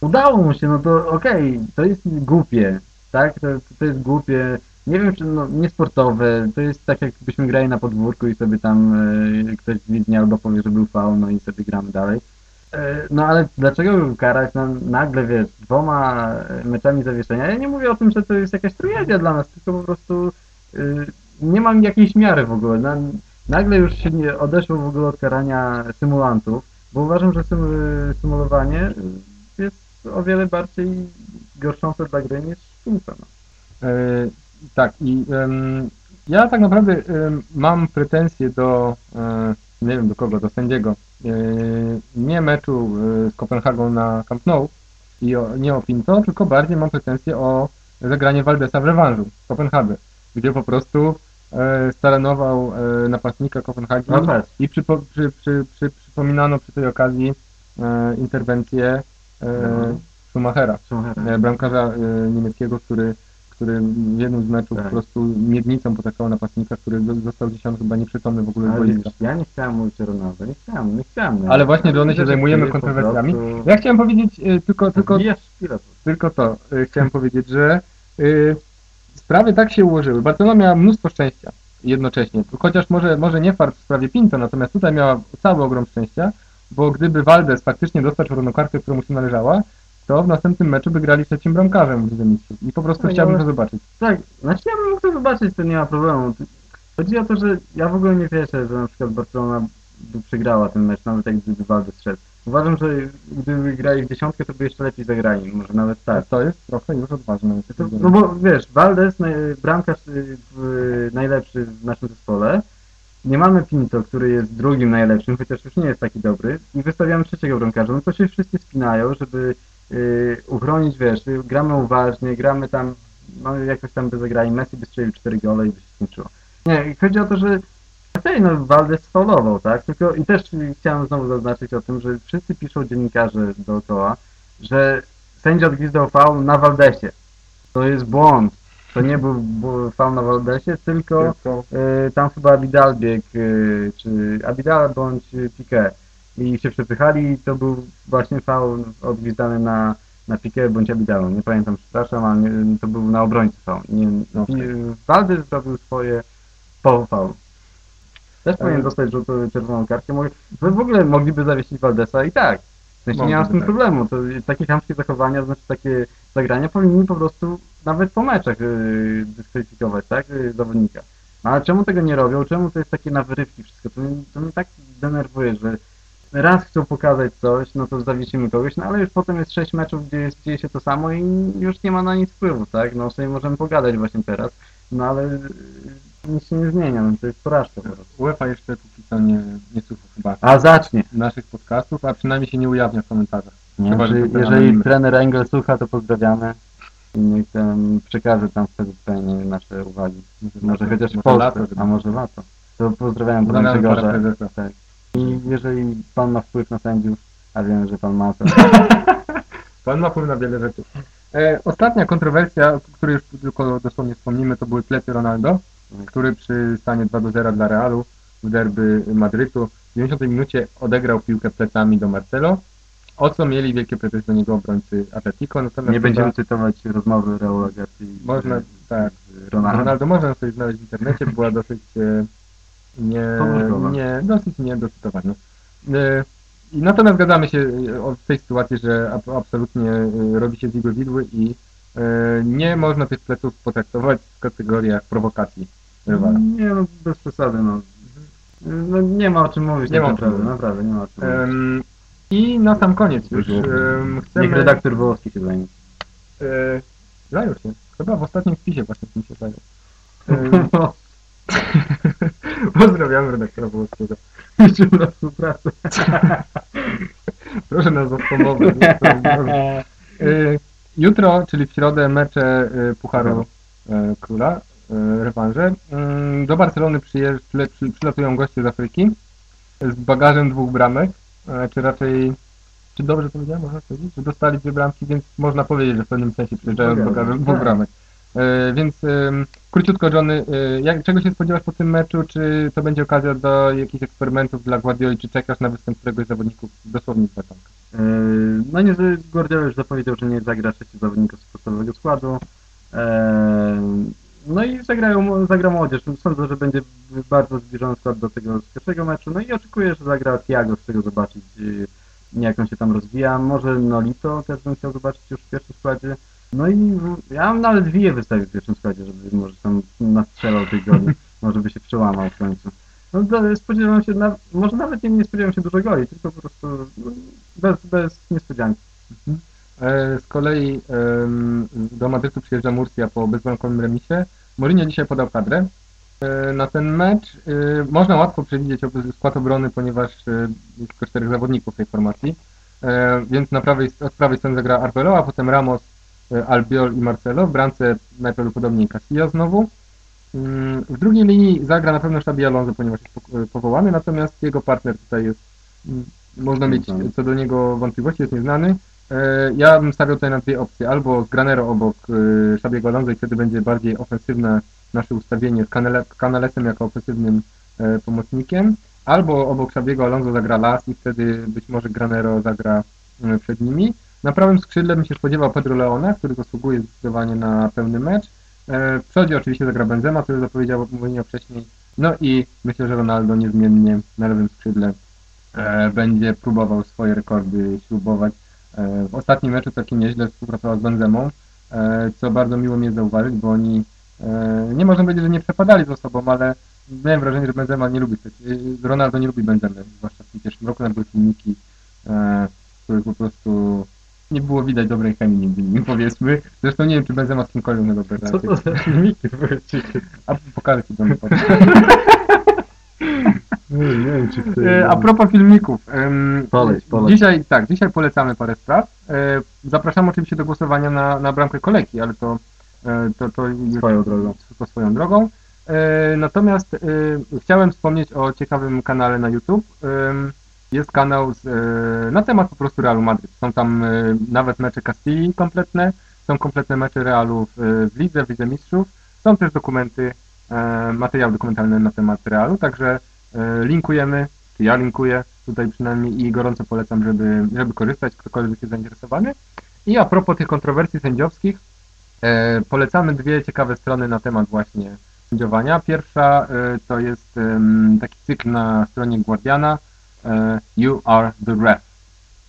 udało mu się, no to okej, to jest głupie, tak? To, to jest głupie, nie wiem, czy no, niesportowe, to jest tak jakbyśmy grali na podwórku i sobie tam e, ktoś gwizdnie albo powie, że był faul, no i sobie gramy dalej. E, no ale dlaczego karać no, nagle, wiesz, dwoma e, meczami zawieszenia? Ja nie mówię o tym, że to jest jakaś tragedia dla nas, tylko po prostu y, nie mam jakiejś miary w ogóle. Na, nagle już się nie odeszło w ogóle od karania symulantów, bo uważam, że sym, symulowanie jest o wiele bardziej gorszące dla gry niż piłka. No. E, tak, i ja tak naprawdę mam pretensje do, e, nie wiem do kogo, do sędziego, e, nie meczu z Kopenhagą na Camp Nou i o, nie o Pinto, tylko bardziej mam pretensje o zagranie Valdesa w rewanżu w Kopenhadze, gdzie po prostu staranował napastnika Kopenhagi No tak. i przypo, przy, przy, przy, przypominano przy tej okazji interwencję e, No. Schumachera Schumachera. e, bramkarza e, niemieckiego, który, który w jednym z meczów Tak. po prostu miednicą potraktował napastnika, który zo- został tam chyba nieprzytomny w ogóle z boiska. ja nie chciałem mówić o Ronaldo, nie chciałem, nie chciałem. Ale właśnie, że one się zajmujemy kontrowersjami. prostu- Ja chciałem powiedzieć tylko, tylko, tylko to, chciałem powiedzieć, że sprawy tak się ułożyły. Barcelona miała mnóstwo szczęścia jednocześnie, chociaż może, może nie fart w sprawie Pinto, natomiast tutaj miała cały ogrom szczęścia, bo gdyby Valdes faktycznie dostał czerwoną kartkę, która mu się należała, to w następnym meczu by grali trzecim bramkarzem w Lidze Mistrzów. I po prostu No, chciałbym to zobaczyć. Tak, znaczy ja bym mógł to zobaczyć, to nie ma problemu. Chodzi o to, że ja w ogóle nie wierzę, że na przykład Barcelona by przegrała ten mecz, nawet jak gdyby Valdes szedł. Uważam, że gdyby grali w dziesiątkę, to by jeszcze lepiej zagrali, może nawet tak. To jest trochę już odważne. To, no bo wiesz, Valdes, bramkarz y, najlepszy w naszym zespole, nie mamy Pinto, który jest drugim najlepszym, chociaż już nie jest taki dobry, i wystawiamy trzeciego bramkarza, no to się wszyscy spinają, żeby yy, uchronić, wiesz, y, gramy uważnie, gramy tam, no jakoś tam by zagrali, Messi by strzelił 4 gole i by się skończyło. Nie, chodzi o to, że okej, no Valdes faulował, tak, tylko i też chciałem znowu zaznaczyć o tym, że wszyscy piszą dziennikarze dookoła, że sędzia odgwizdał faul na Valdesie. To jest błąd. To nie był bu- faul na Valdesie, tylko Tylko y, tam chyba Abidal biegł, y, czy Abidal bądź y, Piqué i się przepychali i to był właśnie faul odgwizdany na, na Piqué bądź Abidalu. Nie pamiętam, przepraszam, ale nie, to był na obrońcy faul. Nie, okay. Valdes zrobił swoje po faulu. Też powinien Ale- dostać żółtą, czerwoną kartkę. Mogli- Wy w ogóle mogliby zawiesić Valdesa i tak. W sensie nie mam z tym tak. problemu. To takie chamskie zachowania, znaczy takie zagrania powinni po prostu nawet po meczach yy, dyskwalifikować, tak, yy, zawodnika. No ale czemu tego nie robią? Czemu to jest takie na wyrywki wszystko? To mnie, to mnie tak denerwuje, że raz chcą pokazać coś, no to zawiesimy kogoś, no ale już potem jest sześć meczów, gdzie jest, dzieje się to samo i już nie ma na nic wpływu, tak? No sobie możemy pogadać właśnie teraz, no ale yy, nic się nie zmienia, no to jest porażka po prostu. UEFA jeszcze póki co nie, nie słucha chyba A zacznie. naszych podcastów, a przynajmniej się nie ujawnia w komentarzach. Nie, Chyba, że jeżeli, trener Engel słucha, to pozdrawiamy. I niech tam przekaże tam w PZPN nasze uwagi. Może chociaż w Polsce, lato, a może lato. To pozdrawiam pana Grzegorza. Tak. I jeżeli pan ma wpływ na sędziów, a wiem, że pan ma to. Pan ma wpływ na wiele rzeczy. E, ostatnia kontrowersja, o której już tylko dosłownie wspomnimy, to były plecy Ronaldo, który przy stanie 2 do 0 dla Realu w derby Madrytu w 90 minucie odegrał piłkę plecami do Marcelo, o co mieli wielkie pretensje do niego obrońcy Atletico. Natomiast Nie chyba będziemy cytować rozmowy Raula Garcia Można, tak. z Ronaldo. Ronaldo można sobie znaleźć w internecie, była dosyć e, nie, nie, dosyć nie do cytowania. E, i natomiast zgadzamy się e, w tej sytuacji, że ab, absolutnie robi się z igły widły i nie można tych pleców potraktować w kategoriach prowokacji rywala. Nie no, bez przesady no. No nie ma o czym mówić Nie tak naprawdę, naprawdę nie ma o czym mówić. Em, I na sam koniec już em, chcemy... Niech redaktor Wołowski się zajmie. E, zajął się. Chyba w ostatnim wpisie właśnie tym się zajął. Em, Pozdrawiamy redaktora Wołowskiego. Liczymy na współpracę. Proszę nas o pomowę. Y, Jutro, czyli w środę, mecze y, Pucharu y, Króla, rewanże. Y, Do Barcelony przyjeżdż, przylatują goście z Afryki z bagażem dwóch bramek, czy raczej, czy dobrze powiedziałem, można powiedzieć, że dostali dwie bramki, więc można powiedzieć, że w pewnym sensie przyjeżdżają bagażem dwóch bramek. Y, Więc króciutko, Johnny, y, jak, czego się spodziewasz po tym meczu? Czy to będzie okazja do jakichś eksperymentów dla Guardioli, czy czekasz na występ któregoś z zawodników dosłownie z batonka? Yy, No nie, Guardiola już zapowiedział, że nie zagra trzeci zawodników z podstawowego składu. No i zagrają, zagra młodzież. Sądzę, że będzie bardzo zbliżony skład do tego z pierwszego meczu. No i oczekuję, że zagra Thiago, z tego zobaczyć yy, jak on się tam rozwija. Może Nolito też bym chciał zobaczyć już w pierwszym składzie. No i ja bym nawet Wije wystawił w pierwszym składzie, żeby może tam nastrzelał tych goli. może by się przełamał w końcu. No spodziewam się, na, może nawet nie, nie spodziewam się dużo goli, tylko po prostu no, bez, bez niespodzianki. E, Z kolei do Madrytu przyjeżdża Murcia po bezbramkowym remisie. Mourinho dzisiaj podał kadrę e, na ten mecz. E, Można łatwo przewidzieć skład obrony, ponieważ e, jest tylko czterech zawodników w tej formacji. Więc na prawej, od prawej strony zagra Arbeloa, a potem Ramos, Albiol i Marcelo. W bramce najprawdopodobniej Casilla znowu. Mm, W drugiej linii zagra na pewno Xabi Alonso, ponieważ jest po- powołany, natomiast jego partner tutaj jest, mm, można mieć co do niego wątpliwości, jest nieznany. E, Ja bym stawiał tutaj na dwie opcje, albo Granero obok e, Szabiego Alonso i wtedy będzie bardziej ofensywne nasze ustawienie z Canele- Canalesem jako ofensywnym e, pomocnikiem, albo obok Szabiego Alonso zagra Las i wtedy być może Granero zagra przed nimi. Na prawym skrzydle bym się spodziewał Pedro Leona, który zasługuje zdecydowanie na pełny mecz. W przodzie oczywiście zagra Benzema, który zapowiedział Mourinho wcześniej. No i myślę, że Ronaldo niezmiennie na lewym skrzydle będzie próbował swoje rekordy śrubować. E, W ostatnim meczu całkiem nieźle współpracował z Benzemą, e, co bardzo miło mi jest zauważyć, bo oni e, nie można powiedzieć, że nie przepadali ze sobą, ale miałem wrażenie, że Benzema nie lubi, Ronaldo nie lubi Benzemy, zwłaszcza w tym pierwszym roku, nawet były filmiki, w których po prostu nie było widać dobrej chemii między nimi, powiedzmy. Zresztą nie wiem, czy Benzema z kimkolwiek miał dobre Co to za filmiki? A pokażę ci to na Nie, nie wiem, czy ktoś... E, A propos filmików. Poleć, poleć. Dzisiaj, tak, dzisiaj polecamy parę spraw. E, Zapraszamy oczywiście do głosowania na, na bramkę kolejki, ale to, e, to, to jest Swoją drogą. to swoją drogą. Natomiast chciałem wspomnieć o ciekawym kanale na YouTube. Jest kanał z, na temat po prostu Realu Madryt. Są tam nawet mecze Castilli kompletne, są kompletne mecze Realu w, w Lidze, w Lidze Mistrzów. Są też dokumenty, e, materiały dokumentalne na temat Realu, także e, linkujemy, czy ja linkuję tutaj przynajmniej i gorąco polecam, żeby, żeby korzystać, ktokolwiek jest zainteresowany. I a propos tych kontrowersji sędziowskich, E, Polecamy dwie ciekawe strony na temat właśnie sędziowania. Pierwsza to jest taki cykl na stronie Guardiana You are the ref,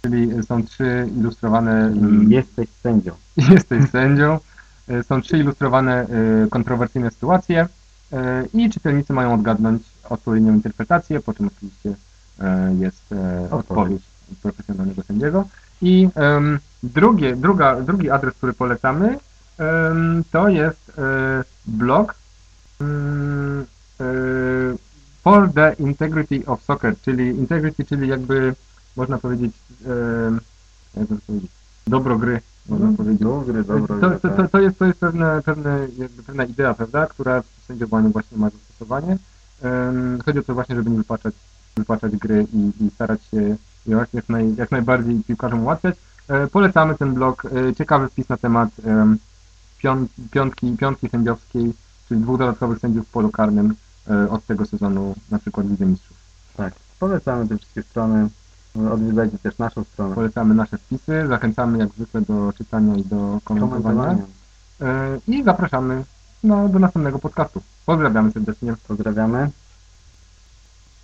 czyli są trzy ilustrowane em, Jesteś sędzią. jesteś sędzią. Są trzy ilustrowane kontrowersyjne sytuacje i czytelnicy mają odgadnąć odpowiednią interpretację, po czym oczywiście e, jest e, odpowiedź profesjonalnego sędziego. I drugie, druga, drugi adres, który polecamy, to jest e, blog mm, e, For the Integrity of Soccer, czyli integrity, czyli jakby można powiedzieć, em, jak to powiedzieć, dobro gry, można powiedzieć. Dobry, dobry. To, to, to, to jest, to jest pewne, pewne, jakby pewna idea, prawda, która w sędziowaniu właśnie ma zastosowanie. Chodzi o to właśnie, żeby nie wypaczać, wypaczać gry i, i starać się jak, naj, jak najbardziej piłkarzom ułatwiać. E, Polecamy ten blog, e, ciekawy wpis na temat em, piąt, piątki, piątki sędziowskiej, czyli dwóch dodatkowych sędziów w polu karnym e, od tego sezonu, na przykład w Lidze Mistrzów. Tak. Polecamy te wszystkie strony. Odwiedzajcie też naszą stronę. Polecamy nasze wpisy, zachęcamy jak zwykle do czytania i do komentowania. E, i zapraszamy no, do następnego podcastu. Pozdrawiamy serdecznie. Pozdrawiamy.